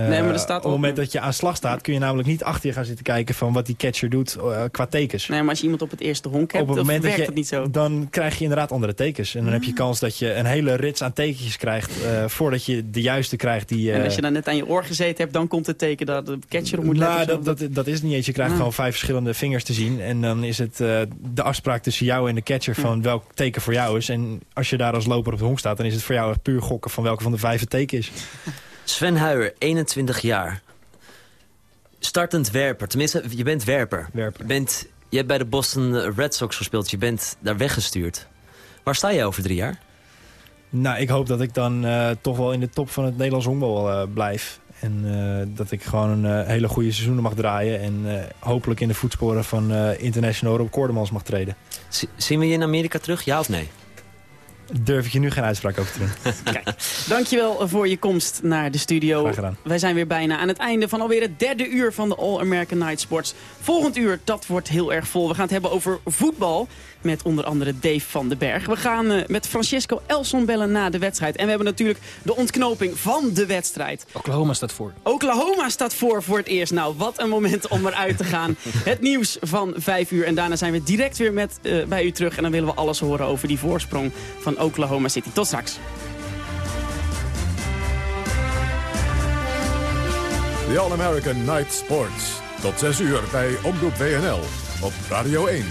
Uh, nee, maar er staat op het moment dat je aan slag staat... kun je namelijk niet achter je gaan zitten kijken... van wat die catcher doet uh, qua tekens. Nee, maar als je iemand op het eerste honk hebt, op het moment werkt dat je, het niet zo. Dan krijg je inderdaad andere tekens. En dan heb je kans dat je een hele rits aan tekentjes krijgt... Uh, voordat je de juiste krijgt. Die, en als je dan net aan je oor gezeten hebt... dan komt het teken dat de catcher op moet nou, letten. Dat, dat, dat, is niet eens. Je krijgt gewoon vijf verschillende vingers te zien. En dan is het de afspraak tussen jou en de catcher... van welk teken voor jou is. En als je daar als loper op de honk staat... dan is het voor jou puur gokken van welke van de vijf het teken is. (laughs) Sven Huijer, 21 jaar. Startend werper. Tenminste, je bent werper. werper. Je, bent, je hebt bij de Boston Red Sox gespeeld. Je bent daar weggestuurd. Waar sta je over drie jaar? Nou, ik hoop dat ik dan uh, toch wel in de top van het Nederlands honkbal uh, blijf. En uh, dat ik gewoon een hele goede seizoenen mag draaien. En hopelijk in de voetsporen van international Rob Koordemans mag treden. Z zien we je in Amerika terug, ja of nee? Durf ik je nu geen uitspraak over te doen. (laughs) Kijk, dankjewel voor je komst naar de studio. Graag gedaan. Wij zijn weer bijna aan het einde van alweer het derde uur van de All American Night Sports. Volgend uur, dat wordt heel erg vol. We gaan het hebben over voetbal met onder andere Dave van den Berg. We gaan uh, met Francesco Elson bellen na de wedstrijd. En we hebben natuurlijk de ontknoping van de wedstrijd. Oklahoma staat voor. Oklahoma staat voor voor het eerst. Nou, wat een moment om eruit te gaan. (laughs) het nieuws van vijf uur. En daarna zijn we direct weer met, uh, bij u terug. En dan willen we alles horen over die voorsprong van Oklahoma City. Tot straks. The All-American Night Sports. Tot 6 uur bij Omroep WNL op Radio 1.